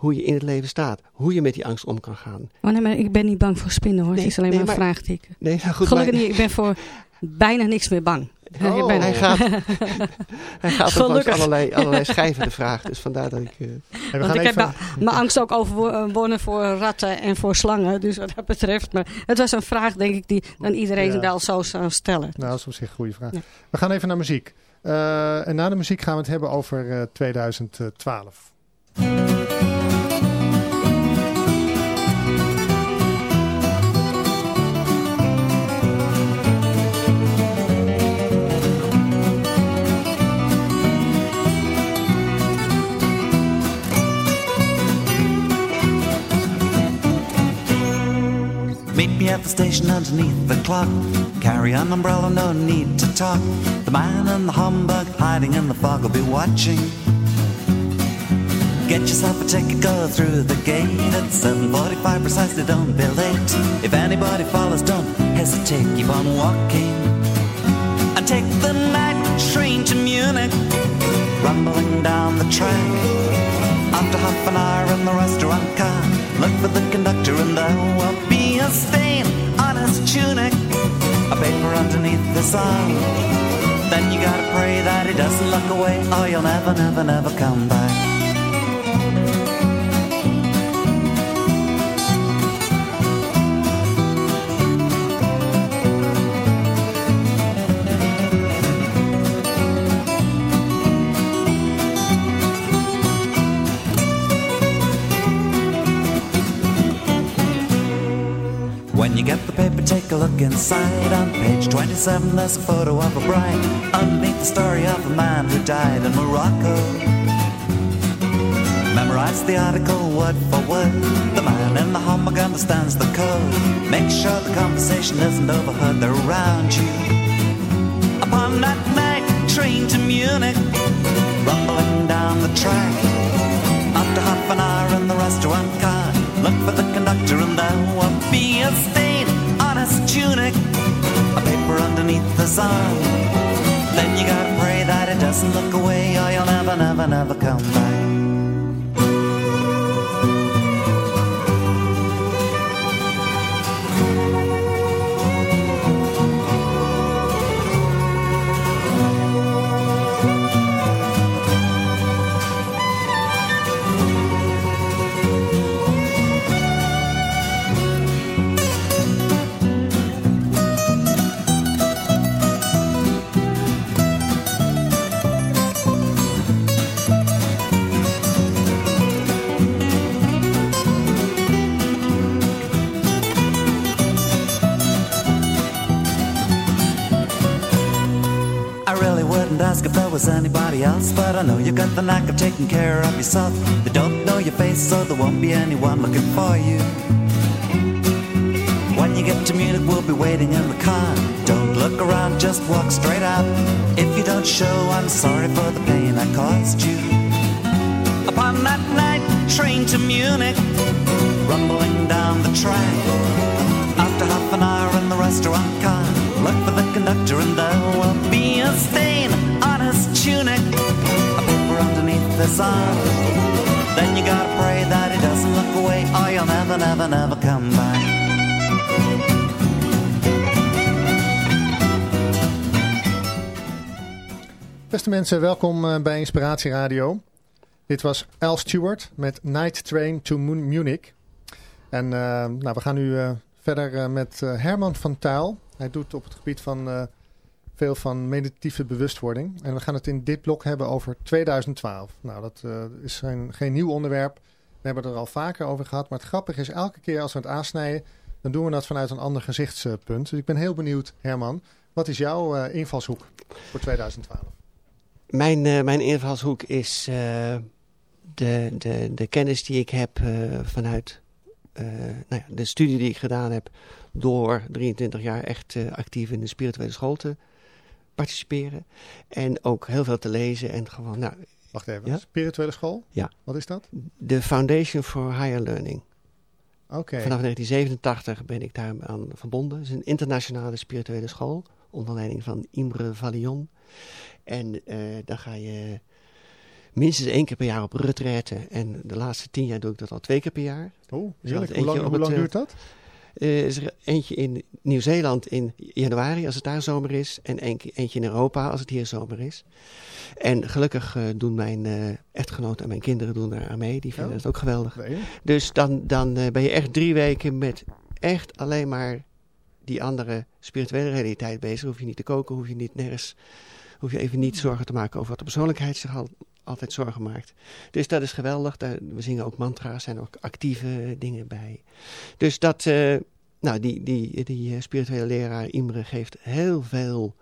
S8: hoe je in het leven staat. Hoe je met die angst om kan gaan.
S6: Oh nee, maar ik ben niet bang voor spinnen hoor.
S8: Nee,
S6: het is alleen
S8: nee,
S6: maar een vraagteken.
S8: Nee, nou goed,
S6: Gelukkig
S8: maar-
S6: niet, ik ben voor bijna niks meer bang.
S8: Oh,
S6: Ik ben-
S8: hij gaat, hij gaat ook langs allerlei, allerlei schijven de vraag. Dus vandaar dat ik... eh,
S5: Hey, we
S6: Want
S5: gaan
S6: ik heb
S5: even...
S6: mijn- mijn angst ook overwonnen voor ratten en voor slangen. Dus wat dat betreft. Maar het was een vraag, denk ik, die dan iedereen
S5: Ja.
S6: wel zo zou stellen.
S5: Nou, dat is op zich een goede vraag.
S6: Ja.
S5: We gaan even naar muziek. Eh, en na de muziek gaan we het hebben over eh, 2012.
S9: Station underneath the clock. Carry an umbrella, no need to talk. The man and the humbug hiding in the fog will be watching. Get yourself a ticket, go through the gate at 7.45 precisely, don't be late. If anybody follows, don't hesitate, keep on walking. And take the night train to Munich, rumbling down the track. After half an hour in the restaurant car, look for the conductor and there will be a stain on his tunic, a paper underneath the sun. Then you gotta pray that he doesn't look away, or you'll never, never, never come back. Take a look inside. On page 27, there's a photo of a bride. Underneath the story of a man who died in Morocco. Memorize the article word for word. The man in the hammock understands the code. Make sure the conversation isn't overheard around you. Upon that night, train to Munich, rumbling down the track. After half an hour in the restaurant car, look for the conductor and there will be a his tunic, a paper underneath his arm. Then you gotta pray that it doesn't look away, or you'll never, never, never come back. Wouldn't ask if there was anybody else, but I know you got the knack of taking care of yourself. They don't know your face, so there won't be anyone looking for you. When you get to Munich, we'll be waiting in the car. Don't look around, just walk straight out. If you don't show, I'm sorry for the pain I caused you. Upon that night, train to Munich, rumbling down the track. After half an hour in the restaurant car, look for the conductor and there will be a stain his arm. Then you gotta pray that he doesn't look away, or you'll never, never, never come back.
S5: Beste mensen, welkom eh, bij Inspiratie Radio. Dit was Al Stewart met Night Train to Mu- Munich. En eh, nou, we gaan nu eh, verder eh, met Herman van Tuil. Hij doet op het gebied van veel van meditatieve bewustwording. En we gaan het in dit blok hebben over 2012. Nou, dat eh, is geen, nieuw onderwerp. We hebben het er al vaker over gehad. Maar het grappige is, elke keer als we het aansnijden, dan doen we dat vanuit een ander gezichtspunt. Dus ik ben heel benieuwd, Herman. Wat is jouw eh, invalshoek voor 2012?
S8: Mijn, eh, mijn invalshoek is de, de, de kennis die ik heb vanuit nou ja, de studie die ik gedaan heb door 23 jaar echt actief in de spirituele school te participeren. En ook heel veel te lezen en gewoon, nou,
S5: Wacht even,
S8: Ja?
S5: spirituele school?
S8: Ja.
S5: Wat is dat?
S8: de Foundation for Higher Learning.
S5: Oké.
S8: Vanaf 1987 ben ik daar aan verbonden. Het is een internationale spirituele school onder leiding van Imre Valion. En eh, dan ga je minstens één keer per jaar op retraite. En de laatste tien jaar doe ik dat al twee keer per jaar.
S5: Oh,
S8: Dus
S5: heerlijk. Hoe lang, hoe lang
S8: het,
S5: duurt dat?
S8: Eh, is er eentje in Nieuw-Zeeland in januari als het daar zomer is. En een- eentje in Europa als het hier zomer is. En gelukkig eh, doen mijn eh, echtgenoot en mijn kinderen doen daar aan mee. Die vinden
S5: Oh.
S8: het ook geweldig.
S5: Nee.
S8: Dus dan, dan ben je echt drie weken met echt alleen maar die andere spirituele realiteit bezig. Hoef je niet te koken, hoef je niet nergens, hoef je even niet zorgen te maken over wat de persoonlijkheid zich al, altijd zorgen maakt. Dus dat is geweldig. We zingen ook mantra's, zijn ook actieve dingen bij. Dus dat, eh, nou, die, die, die eh, spirituele leraar Imre geeft heel veel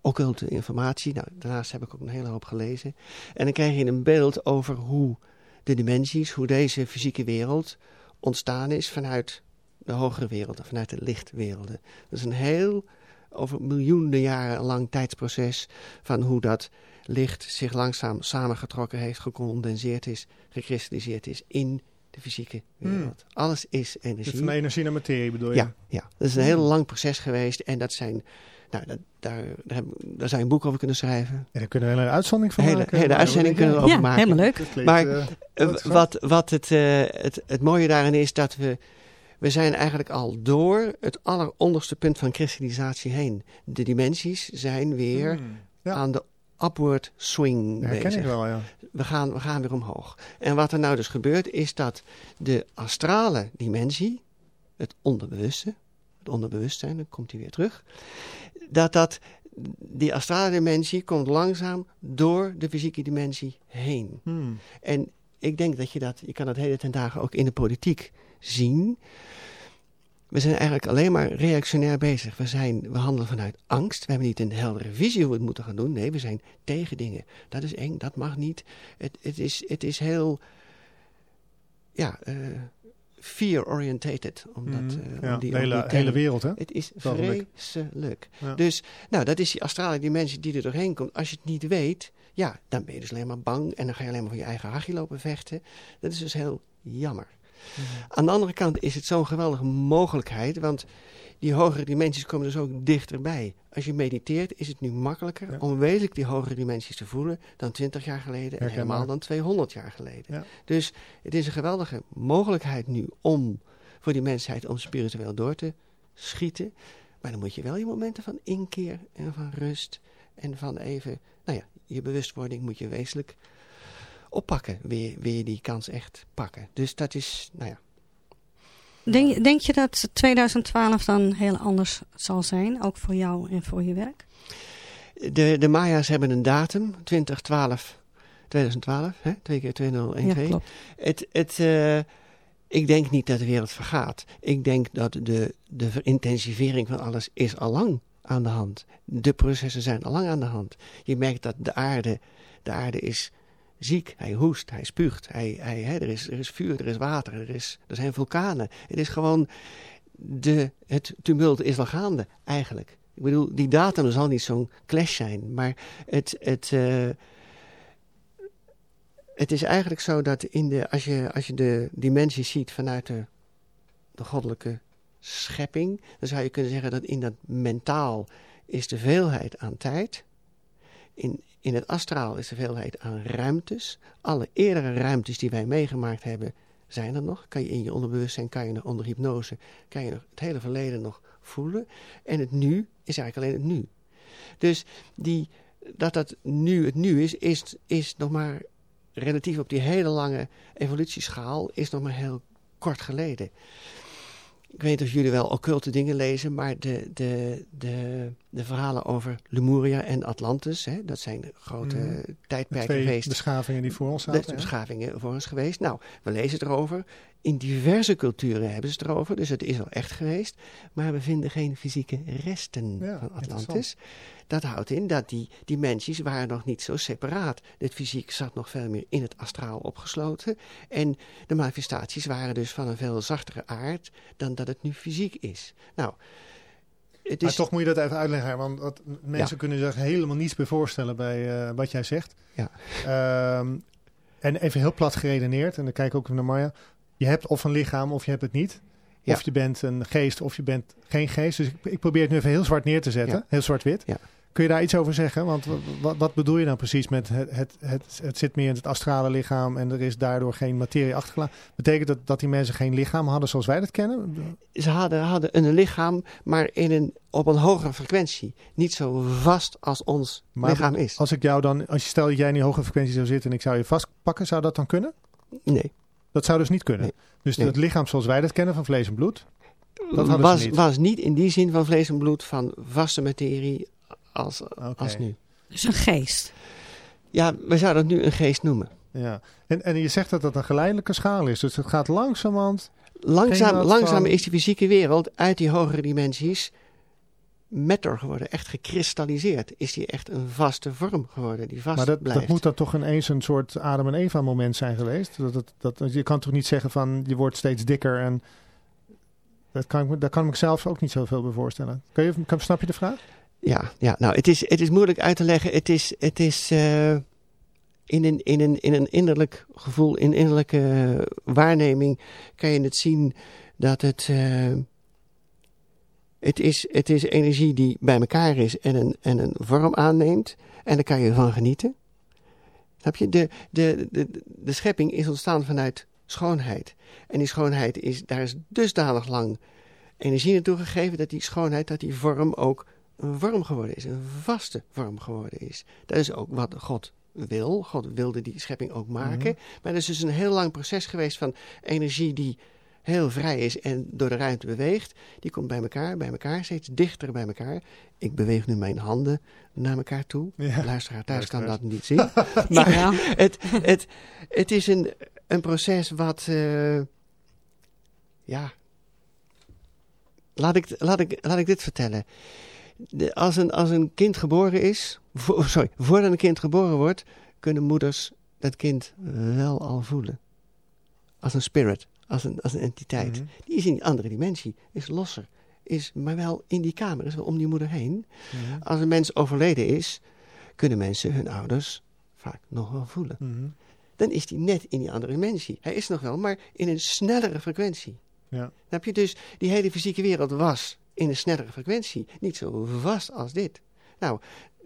S8: occulte informatie. Nou, daarnaast heb ik ook een hele hoop gelezen. En dan krijg je een beeld over hoe de dimensies, hoe deze fysieke wereld ontstaan is vanuit de hogere werelden, vanuit de lichtwerelden. Dat is een heel, over miljoenen jaren lang tijdsproces van hoe dat licht zich langzaam samengetrokken heeft, gecondenseerd is, gekristalliseerd is in de fysieke wereld. Alles is
S5: Dus
S8: energie.
S5: van energie naar materie bedoel je?
S8: Ja, ja, dat is een heel lang proces geweest en dat zijn, nou, dat, daar, daar, heb- daar zou je een boek over kunnen schrijven.
S5: En daar kunnen we een hele uitzending van
S8: Hele,
S5: maken.
S8: hele
S5: Maar
S8: uitzending kunnen we over
S6: Ja,
S8: maken.
S6: helemaal leuk.
S5: Klinkt,
S8: Maar,
S5: eh,
S8: Eh, wat wat het, eh, het, het mooie daarin is dat we. We zijn eigenlijk al door het alleronderste punt van kristallisatie heen. De dimensies zijn weer
S5: Hmm. Ja.
S8: aan de upward swing
S5: Dat herken
S8: bezig.
S5: ik wel, ja.
S8: We gaan, we gaan weer omhoog. En wat er nou dus gebeurt, is dat de astrale dimensie, het onderbewuste, het onderbewustzijn, dan komt hij weer terug, dat dat, die astrale dimensie komt langzaam door de fysieke dimensie heen.
S5: Hmm.
S8: En ik denk dat je dat, je kan dat hele ten dagen ook in de politiek zien. We zijn eigenlijk alleen maar reactionair bezig. We, zijn, we handelen vanuit angst. We hebben niet een heldere visie hoe we het moeten gaan doen. Nee, we zijn tegen dingen. Dat is eng, dat mag niet. Het, het, is, het is heel, ja, eh, fear-orientated. Om, dat,
S5: Mhm.
S8: eh,
S5: Ja,
S8: die,
S5: de hele,
S8: die
S5: hele wereld, hè?
S8: Het is vreselijk.
S5: Ja.
S8: Dus, nou, dat is die astrale dimensie die er doorheen komt. Als je het niet weet, ja, dan ben je dus alleen maar bang. En dan ga je alleen maar voor je eigen hachje lopen vechten. Dat is dus heel jammer.
S5: Mhm.
S8: Aan de andere kant is het zo'n geweldige mogelijkheid. Want die hogere dimensies komen dus ook dichterbij. Als je mediteert, is het nu makkelijker
S5: Ja.
S8: om wezenlijk die hogere dimensies te voelen dan 20 jaar geleden en helemaal dan 200 jaar geleden.
S5: Ja.
S8: Dus het is een geweldige mogelijkheid nu om voor die mensheid om spiritueel door te schieten. Maar dan moet je wel je momenten van inkeer en van rust en van even, je bewustwording moet je wezenlijk oppakken. Wil je, wil je die kans echt pakken. Dus dat is, nou ja.
S6: Denk, denk je dat 2012 dan heel anders zal zijn, ook voor jou en voor je werk?
S8: De, de Maya's hebben een datum, 2012, 2012, hè? twee keer 2012.
S6: Ja, klopt.
S8: Het, het, eh, ik denk niet dat de wereld vergaat. Ik denk dat de, de verintensivering van alles is al lang aan de hand. De processen zijn al lang aan de hand. Je merkt dat de aarde, de aarde is ziek. Hij hoest, hij spuugt. Hij, hij, hè, er, is, er is vuur, er is water, er, is, er zijn vulkanen. Het is gewoon, de, het tumult is al gaande eigenlijk. Ik bedoel, die datum zal niet zo'n clash zijn. Maar het, het, eh, het is eigenlijk zo dat in de, als, je, als je de dimensies ziet vanuit de, de goddelijke schepping, dan zou je kunnen zeggen dat in dat mentaal is de veelheid aan tijd. In, in het astraal is de veelheid aan ruimtes. Alle eerdere ruimtes die wij meegemaakt hebben, zijn er nog. Kan je in je onderbewustzijn, kan je nog onder hypnose, kan je het hele verleden nog voelen. En het nu is eigenlijk alleen het nu. Dus die, dat dat nu het nu is, is, is nog maar relatief op die hele lange evolutieschaal, is nog maar heel kort geleden. Ik weet niet of jullie wel occulte dingen lezen, maar de, de, de, de verhalen over Lemuria en Atlantis, hè, dat zijn de grote
S5: Mhm.
S8: tijdperken
S5: Twee
S8: geweest.
S5: beschavingen die voor ons
S8: De
S5: zaten. hè?
S8: beschavingen voor ons geweest. Nou, we lezen erover. In diverse culturen hebben ze het erover, dus het is al echt geweest. Maar we vinden geen fysieke resten
S5: Ja,
S8: van Atlantis. Dat houdt in dat die dimensies waren nog niet zo separaat. Het fysiek zat nog veel meer in het astraal opgesloten. En de manifestaties waren dus van een veel zachtere aard dan dat het nu fysiek is. Nou, het
S5: Maar
S8: is...
S5: toch moet je dat even uitleggen, want wat, mensen kunnen zich helemaal niets bij voorstellen bij eh, wat jij zegt.
S8: Ja.
S5: Ehm, en even heel plat geredeneerd, en dan kijk ik ook naar Marja. Je hebt of een lichaam of je hebt het niet.
S8: Ja.
S5: Of je bent een geest of je bent geen geest. Dus ik, ik probeer het nu even heel zwart neer te zetten. Heel zwart-wit.
S8: Ja.
S5: Kun je daar iets over zeggen? Want wa- wat, wat bedoel je nou precies met het, het, het, het zit meer in het astrale lichaam en er is daardoor geen materie achtergelaten? Betekent dat dat die mensen geen lichaam hadden zoals wij dat kennen?
S8: ze hadden, hadden een lichaam, maar in een, op een hogere frequentie. Niet zo vast als ons
S5: Maar
S8: lichaam is.
S5: Als ik jou dan, als je stel dat jij in die hoge frequentie zou zitten en ik zou je vastpakken, zou dat dan kunnen?
S8: Nee.
S5: Dat zou dus niet kunnen.
S8: Nee.
S5: Dus
S8: Nee.
S5: het lichaam zoals wij dat kennen van vlees en bloed, dat
S8: was,
S5: niet.
S8: was niet in die zin van vlees en bloed van vaste materie als, als nu.
S6: Dus een geest.
S8: Ja, we zouden het nu een geest noemen.
S5: Ja. En, en je zegt dat dat een geleidelijke schaal is. Dus het gaat langzamerhand.
S8: Langzaam, langzaam
S5: van-
S8: is die fysieke wereld uit die hogere dimensies matter geworden, echt gekristalliseerd. Is die echt een vaste vorm geworden, die vast
S5: Maar dat,
S8: blijft.
S5: dat moet dan toch ineens een soort Adam en Eva moment zijn geweest. Dat, dat, dat, je kan toch niet zeggen van je wordt steeds dikker en dat kan ik, me- daar kan ik mezelf ook niet zoveel bij voorstellen. Kun je, kan, snap je de vraag?
S8: Ja, ja nou, het is, het is moeilijk uit te leggen. Het is, het is eh, in, een, in, een, in een innerlijk gevoel, in innerlijke waarneming, kan je het zien dat het. eh, het, is, het is energie die bij elkaar is en een, en een vorm aanneemt. En daar kan je van genieten. Snap je? De, de, de, de schepping is ontstaan vanuit schoonheid. En die schoonheid is, daar is dusdanig lang energie naartoe gegeven dat die schoonheid, dat die vorm ook een vorm geworden is, een vaste vorm geworden is. Dat is ook wat God wil. God wilde die schepping ook maken. Maar dat is dus een heel lang proces geweest van energie die heel vrij is en door de ruimte beweegt. Die komt bij elkaar, bij elkaar, steeds dichter bij elkaar. Ik beweeg nu mijn handen naar elkaar toe.
S5: Ja.
S8: Luisteraar thuis kan dat niet zien. maar
S6: Ja.
S8: het, het, het is een, een proces wat... eh, ja... Laat ik, laat, ik, laat ik dit vertellen. Als, een, als een kind geboren is... sorry, voordat een kind geboren wordt... kunnen moeders dat kind wel al voelen. Als een spirit, als een, als een entiteit.
S5: Mhm.
S8: Die is in die andere dimensie, is losser. Is maar wel in die kamer, is wel om die moeder heen.
S5: Mhm.
S8: Als een mens overleden is, kunnen mensen hun ouders vaak nog wel voelen.
S5: Mhm.
S8: Dan is die net in die andere dimensie. Hij is nog wel, maar in een snellere frequentie.
S5: Ja.
S8: Dan heb je dus, die hele fysieke wereld was in een snellere frequentie. Niet zo vast als dit. Nou,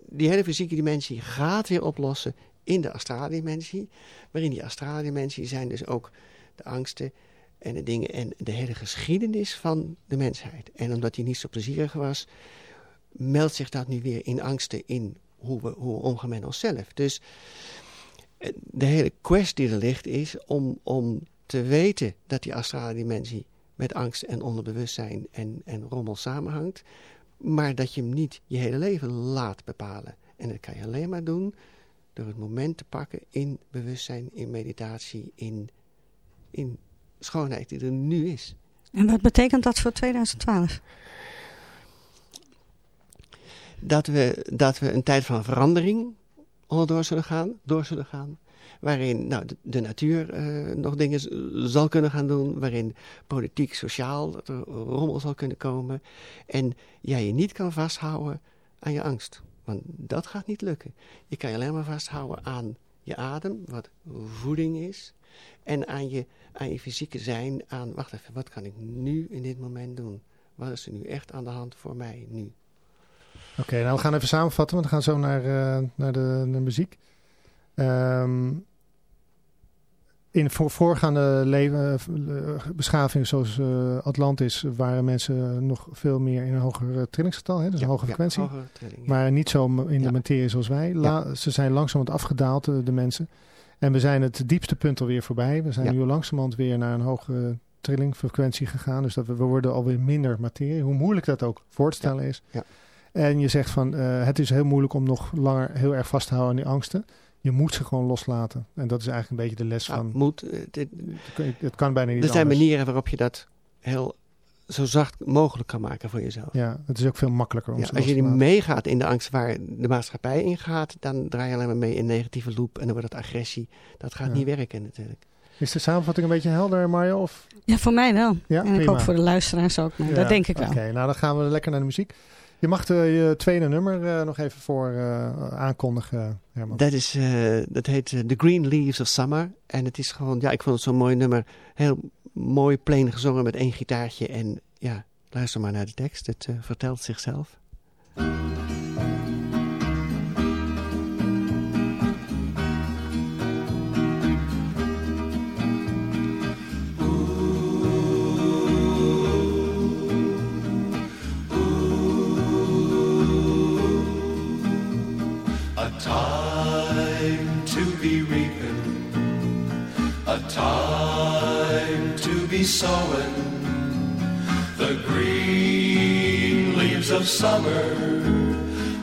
S8: die hele fysieke dimensie gaat weer oplossen in de astrale dimensie. Maar in die astrale dimensie zijn dus ook de angsten en de dingen en de hele geschiedenis van de mensheid. En omdat die niet zo plezierig was, meldt zich dat nu weer in angsten in hoe we, hoe we omgaan met onszelf. Dus eh, de hele quest die er ligt is om, om te weten dat die astrale dimensie met angst en onderbewustzijn en, en rommel samenhangt. Maar dat je hem niet je hele leven laat bepalen. En dat kan je alleen maar doen door het moment te pakken in bewustzijn, in meditatie, in, in schoonheid die er nu is.
S6: En wat betekent dat voor 2012?
S8: dat we, dat we een tijd van verandering onderdoor zullen gaan, door zullen gaan. Waarin nou, de, natuur eh, nog dingen zal kunnen gaan doen. Waarin politiek, sociaal rommel zal kunnen komen. En jij je niet kan vasthouden aan je angst. Want dat gaat niet lukken. Je kan je alleen maar vasthouden aan je adem, wat voeding is. En aan je, aan je fysieke zijn, aan, wacht even, wat kan ik nu in dit moment doen? Wat is er nu echt aan de hand voor mij nu?
S5: Oké, nou we gaan even samenvatten, want we gaan zo naar, eh, naar de, de muziek. Ehm, in voor, voorgaande leven, eh, beschavingen zoals eh, Atlantis waren mensen nog veel meer in een hoger trillingsgetal, hè, dus een hoge frequentie.
S8: hogere trilling, ja.
S5: Maar niet zo in de materie zoals wij. La- Ze zijn langzamerhand afgedaald, eh, de mensen. En we zijn het diepste punt alweer voorbij. We zijn nu langzamerhand weer naar een hogere trillingfrequentie gegaan. Dus dat we, we worden alweer minder materie. Hoe moeilijk dat ook voor te stellen is.
S8: Ja.
S5: En je zegt van, het is heel moeilijk om nog langer heel erg vast te houden aan die angsten. Je moet ze gewoon loslaten. En dat is eigenlijk een beetje de les
S8: Nou,
S5: van,
S8: moet, eh, dit-
S5: het kan bijna niet
S8: er zijn
S5: anders.
S8: manieren waarop je dat heel zo zacht mogelijk kan maken voor jezelf.
S5: Ja, het is ook veel makkelijker om
S8: Ja,
S5: ze
S8: als
S5: los
S8: je
S5: te
S8: niet
S5: laten.
S8: meegaat in de angst waar de maatschappij in gaat, dan draai je alleen maar mee in een negatieve loop en dan wordt het agressie. Dat gaat
S5: Ja.
S8: niet werken natuurlijk.
S5: Is de samenvatting een beetje helder, Mario? Of?
S6: Ja, voor mij wel.
S5: Ja,
S6: en ik
S5: prima.
S6: hoop voor de luisteraars ook. Maar
S5: Ja,
S6: dat denk ik wel.
S5: Oké, nou dan gaan we lekker naar de muziek. Je mag je tweede nummer eh, nog even voor eh, aankondigen, Herman.
S8: Dat, is, eh, dat heet The Green Leaves of Summer. En het is gewoon, ja, ik vond het zo'n mooi nummer. Heel mooi, plain gezongen met één gitaartje. En ja, luister maar naar de tekst. Het vertelt zichzelf.
S10: Time to be reaping, a time to be sowing. The green leaves of summer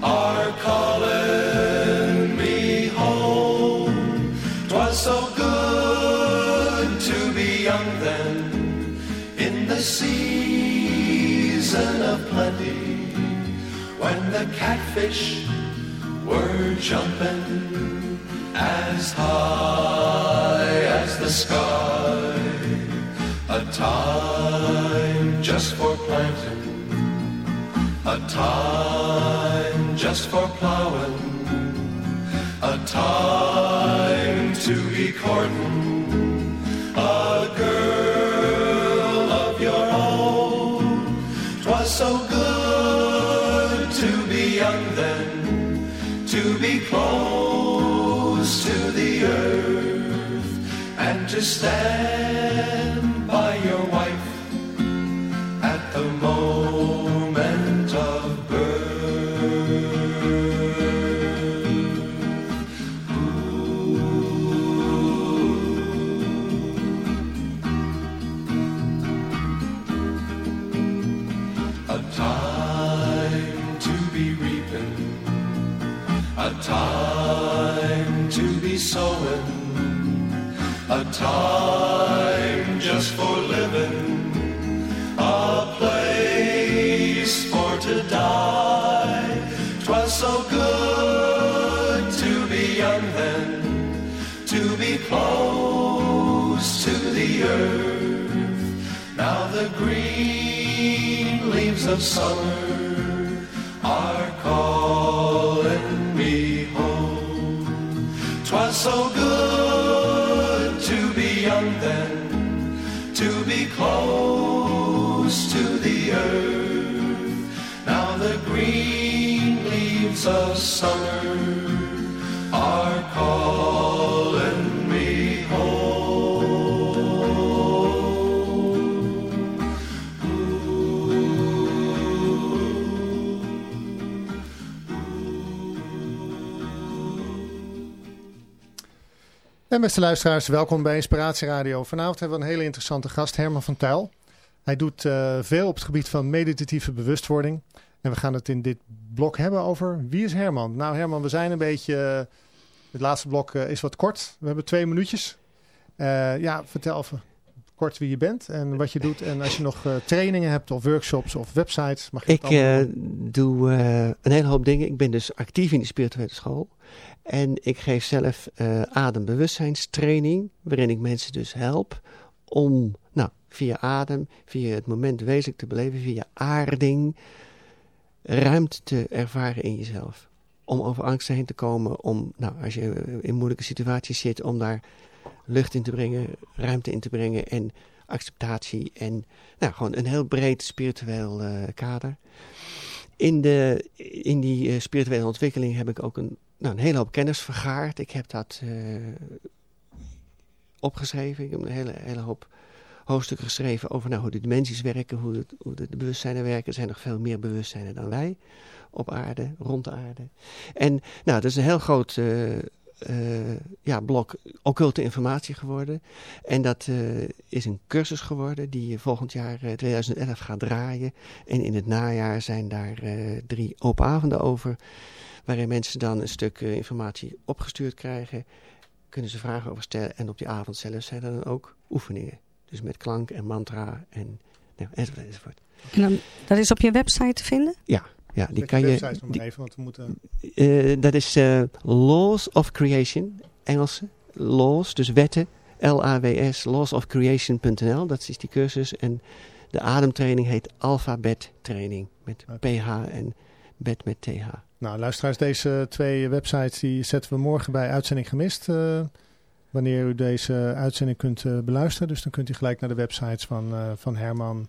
S10: are calling me home. 'Twas so good to be young then, in the season of plenty, when the catfish were jumping as high as the sky. A time just for planting, a time just for plowing, a time to be courting to be close to the earth and to stand by your time just for living, a place for to die. Twas so good to be young then, to be close to the earth. Now the green leaves of summer are calling me home. Twas so good of summer are calling me home.
S5: En beste luisteraars, welkom bij Inspiratie Radio. Vanavond hebben we een hele interessante gast, Herman van Tuil. Hij doet eh, veel op het gebied van meditatieve bewustwording. En we gaan het in dit blok hebben over wie is Herman? Nou Herman, we zijn een beetje... eh, het laatste blok eh, is wat kort. We hebben twee minuutjes. Eh, ja, vertel even kort wie je bent en wat je doet. En als je nog trainingen hebt of workshops of websites, mag je
S8: Ik doe een hele hoop dingen. Ik ben dus actief in de spirituele school. En ik geef zelf adembewustzijnstraining, waarin ik mensen dus help om nou, via adem, via het moment wezenlijk te beleven, via aarding, ruimte te ervaren in jezelf. Om over angst heen te komen, om, nou, als je in moeilijke situaties zit, om daar lucht in te brengen, ruimte in te brengen en acceptatie en nou, gewoon een heel breed spiritueel eh, kader. In, de, in die eh, spirituele ontwikkeling heb ik ook een, nou, een hele hoop kennis vergaard. Ik heb dat eh, opgeschreven. Ik heb een hele, hele hoop hoofdstukken geschreven over nou, hoe de dimensies werken, hoe, het, hoe de, bewustzijnen werken. Er zijn nog veel meer bewustzijnen dan wij op aarde, rond de aarde. En nou, dat is een heel groot eh, eh, ja, blok occulte informatie geworden. En dat eh, is een cursus geworden die volgend jaar eh, 2011 gaat draaien. En in het najaar zijn daar drie open avonden over. Waarin mensen dan een stuk informatie opgestuurd krijgen. Kunnen ze vragen over stellen. En op die avond zelf zijn er dan ook oefeningen. Dus met klank en mantra en nou, enzovoort. enzovoort.
S6: En dan, dat is op je website te vinden?
S8: Ja, ja die kan
S5: de
S8: je.
S5: website nog even, want we moeten...
S8: eh, dat is eh, Laws of Creation, Engelse. Laws, dus wetten. L-A-W-S, lawsofcreation.nl. Dat is die cursus. En de ademtraining heet Alphabet Training. Met
S5: Oké.
S8: PH en bet met TH.
S5: Nou, luisteraars, deze twee websites die zetten we morgen bij Uitzending Gemist. eh, wanneer u deze uitzending kunt eh, beluisteren. Dus dan kunt u gelijk naar de websites van, eh, van Herman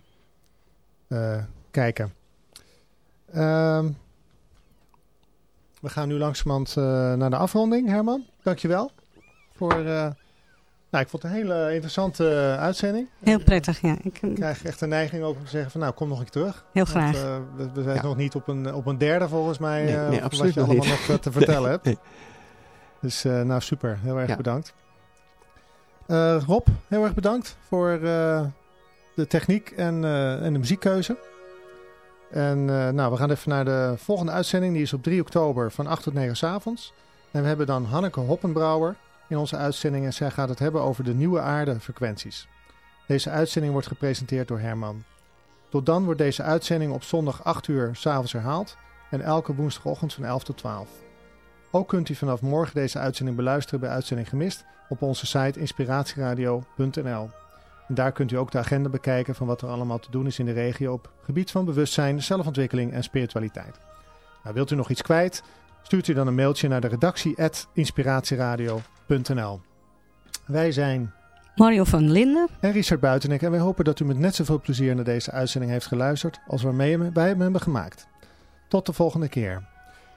S5: eh, kijken. Ehm, we gaan nu langzamerhand eh naar de afronding, Herman. Dankjewel. Voor, eh, nou, ik vond het een hele interessante uitzending.
S6: Heel prettig, ja. Ik,
S5: Ik krijg echt de neiging om te zeggen van nou, kom nog een keer terug.
S6: heel
S5: Want,
S6: graag.
S5: eh, we, we zijn
S8: Ja.
S5: nog niet op een, op een derde volgens mij.
S8: Nee,
S5: eh,
S8: nee,
S5: wat
S8: absoluut
S5: je
S8: nog
S5: allemaal
S8: niet.
S5: nog te vertellen hebt. Dus eh, nou super, heel erg
S8: Ja.
S5: bedankt. Eh, Rob, heel erg bedankt voor eh, de techniek en, eh, en de muziekkeuze. En nou, we gaan even naar de volgende uitzending. Die is op 3 oktober van 8 tot 9 s avonds. En we hebben dan Hanneke Hoppenbrouwer in onze uitzending. En zij gaat het hebben over de nieuwe aarde-frequenties. Deze uitzending wordt gepresenteerd door Herman. Tot dan wordt deze uitzending op zondag 8 uur s'avonds herhaald. En elke woensdagochtend van 11 tot 12. Ook kunt u vanaf morgen deze uitzending beluisteren bij Uitzending Gemist op onze site inspiratieradio.nl. En daar kunt u ook de agenda bekijken van wat er allemaal te doen is in de regio op gebied van bewustzijn, zelfontwikkeling en spiritualiteit. Nou, wilt u nog iets kwijt? Stuurt u dan een mailtje naar de redactie inspiratieradio.nl. Wij zijn
S6: Mario van Linden.
S5: en Richard Buitenek en wij hopen dat u met net zoveel plezier naar deze uitzending heeft geluisterd als waarmee we bij hem hebben gemaakt. Tot de volgende keer.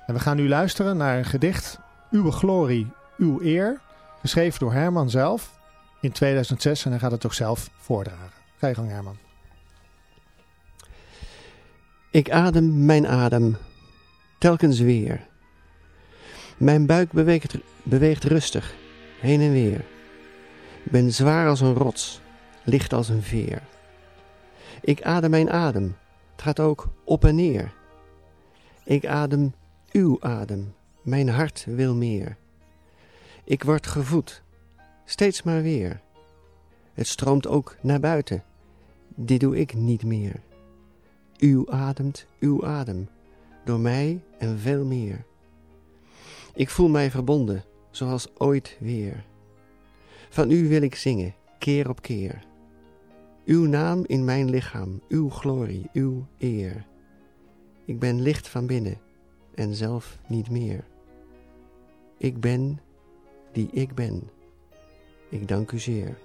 S5: En we gaan nu luisteren naar een gedicht Uwe Glorie, Uw Eer, geschreven door Herman zelf in 2006 en hij gaat het ook zelf voordragen. Ga je gang Herman.
S8: Ik adem mijn adem, telkens weer. Mijn buik beweegt, beweegt rustig, heen en weer. Ben zwaar als een rots, licht als een veer. Ik adem mijn adem, het gaat ook op en neer. Ik adem uw adem, mijn hart wil meer. Ik word gevoed, steeds maar weer. Het stroomt ook naar buiten, dit doe ik niet meer. U ademt uw adem, door mij en veel meer. Ik voel mij verbonden, zoals ooit weer. Van u wil ik zingen, keer op keer. Uw naam in mijn lichaam, uw glorie, uw eer. Ik ben licht van binnen en zelf niet meer. Ik ben die ik ben. Ik dank u zeer.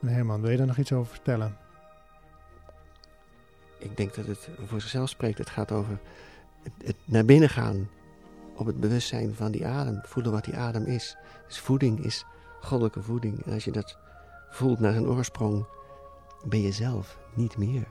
S5: Herman, wil je daar nog iets over vertellen?
S8: Ik denk dat het voor zichzelf spreekt. Het gaat over het, het naar binnen gaan op het bewustzijn van die adem. Voelen wat die adem is. Dus voeding is goddelijke voeding. En als je dat voelt naar zijn oorsprong, ben je zelf niet meer.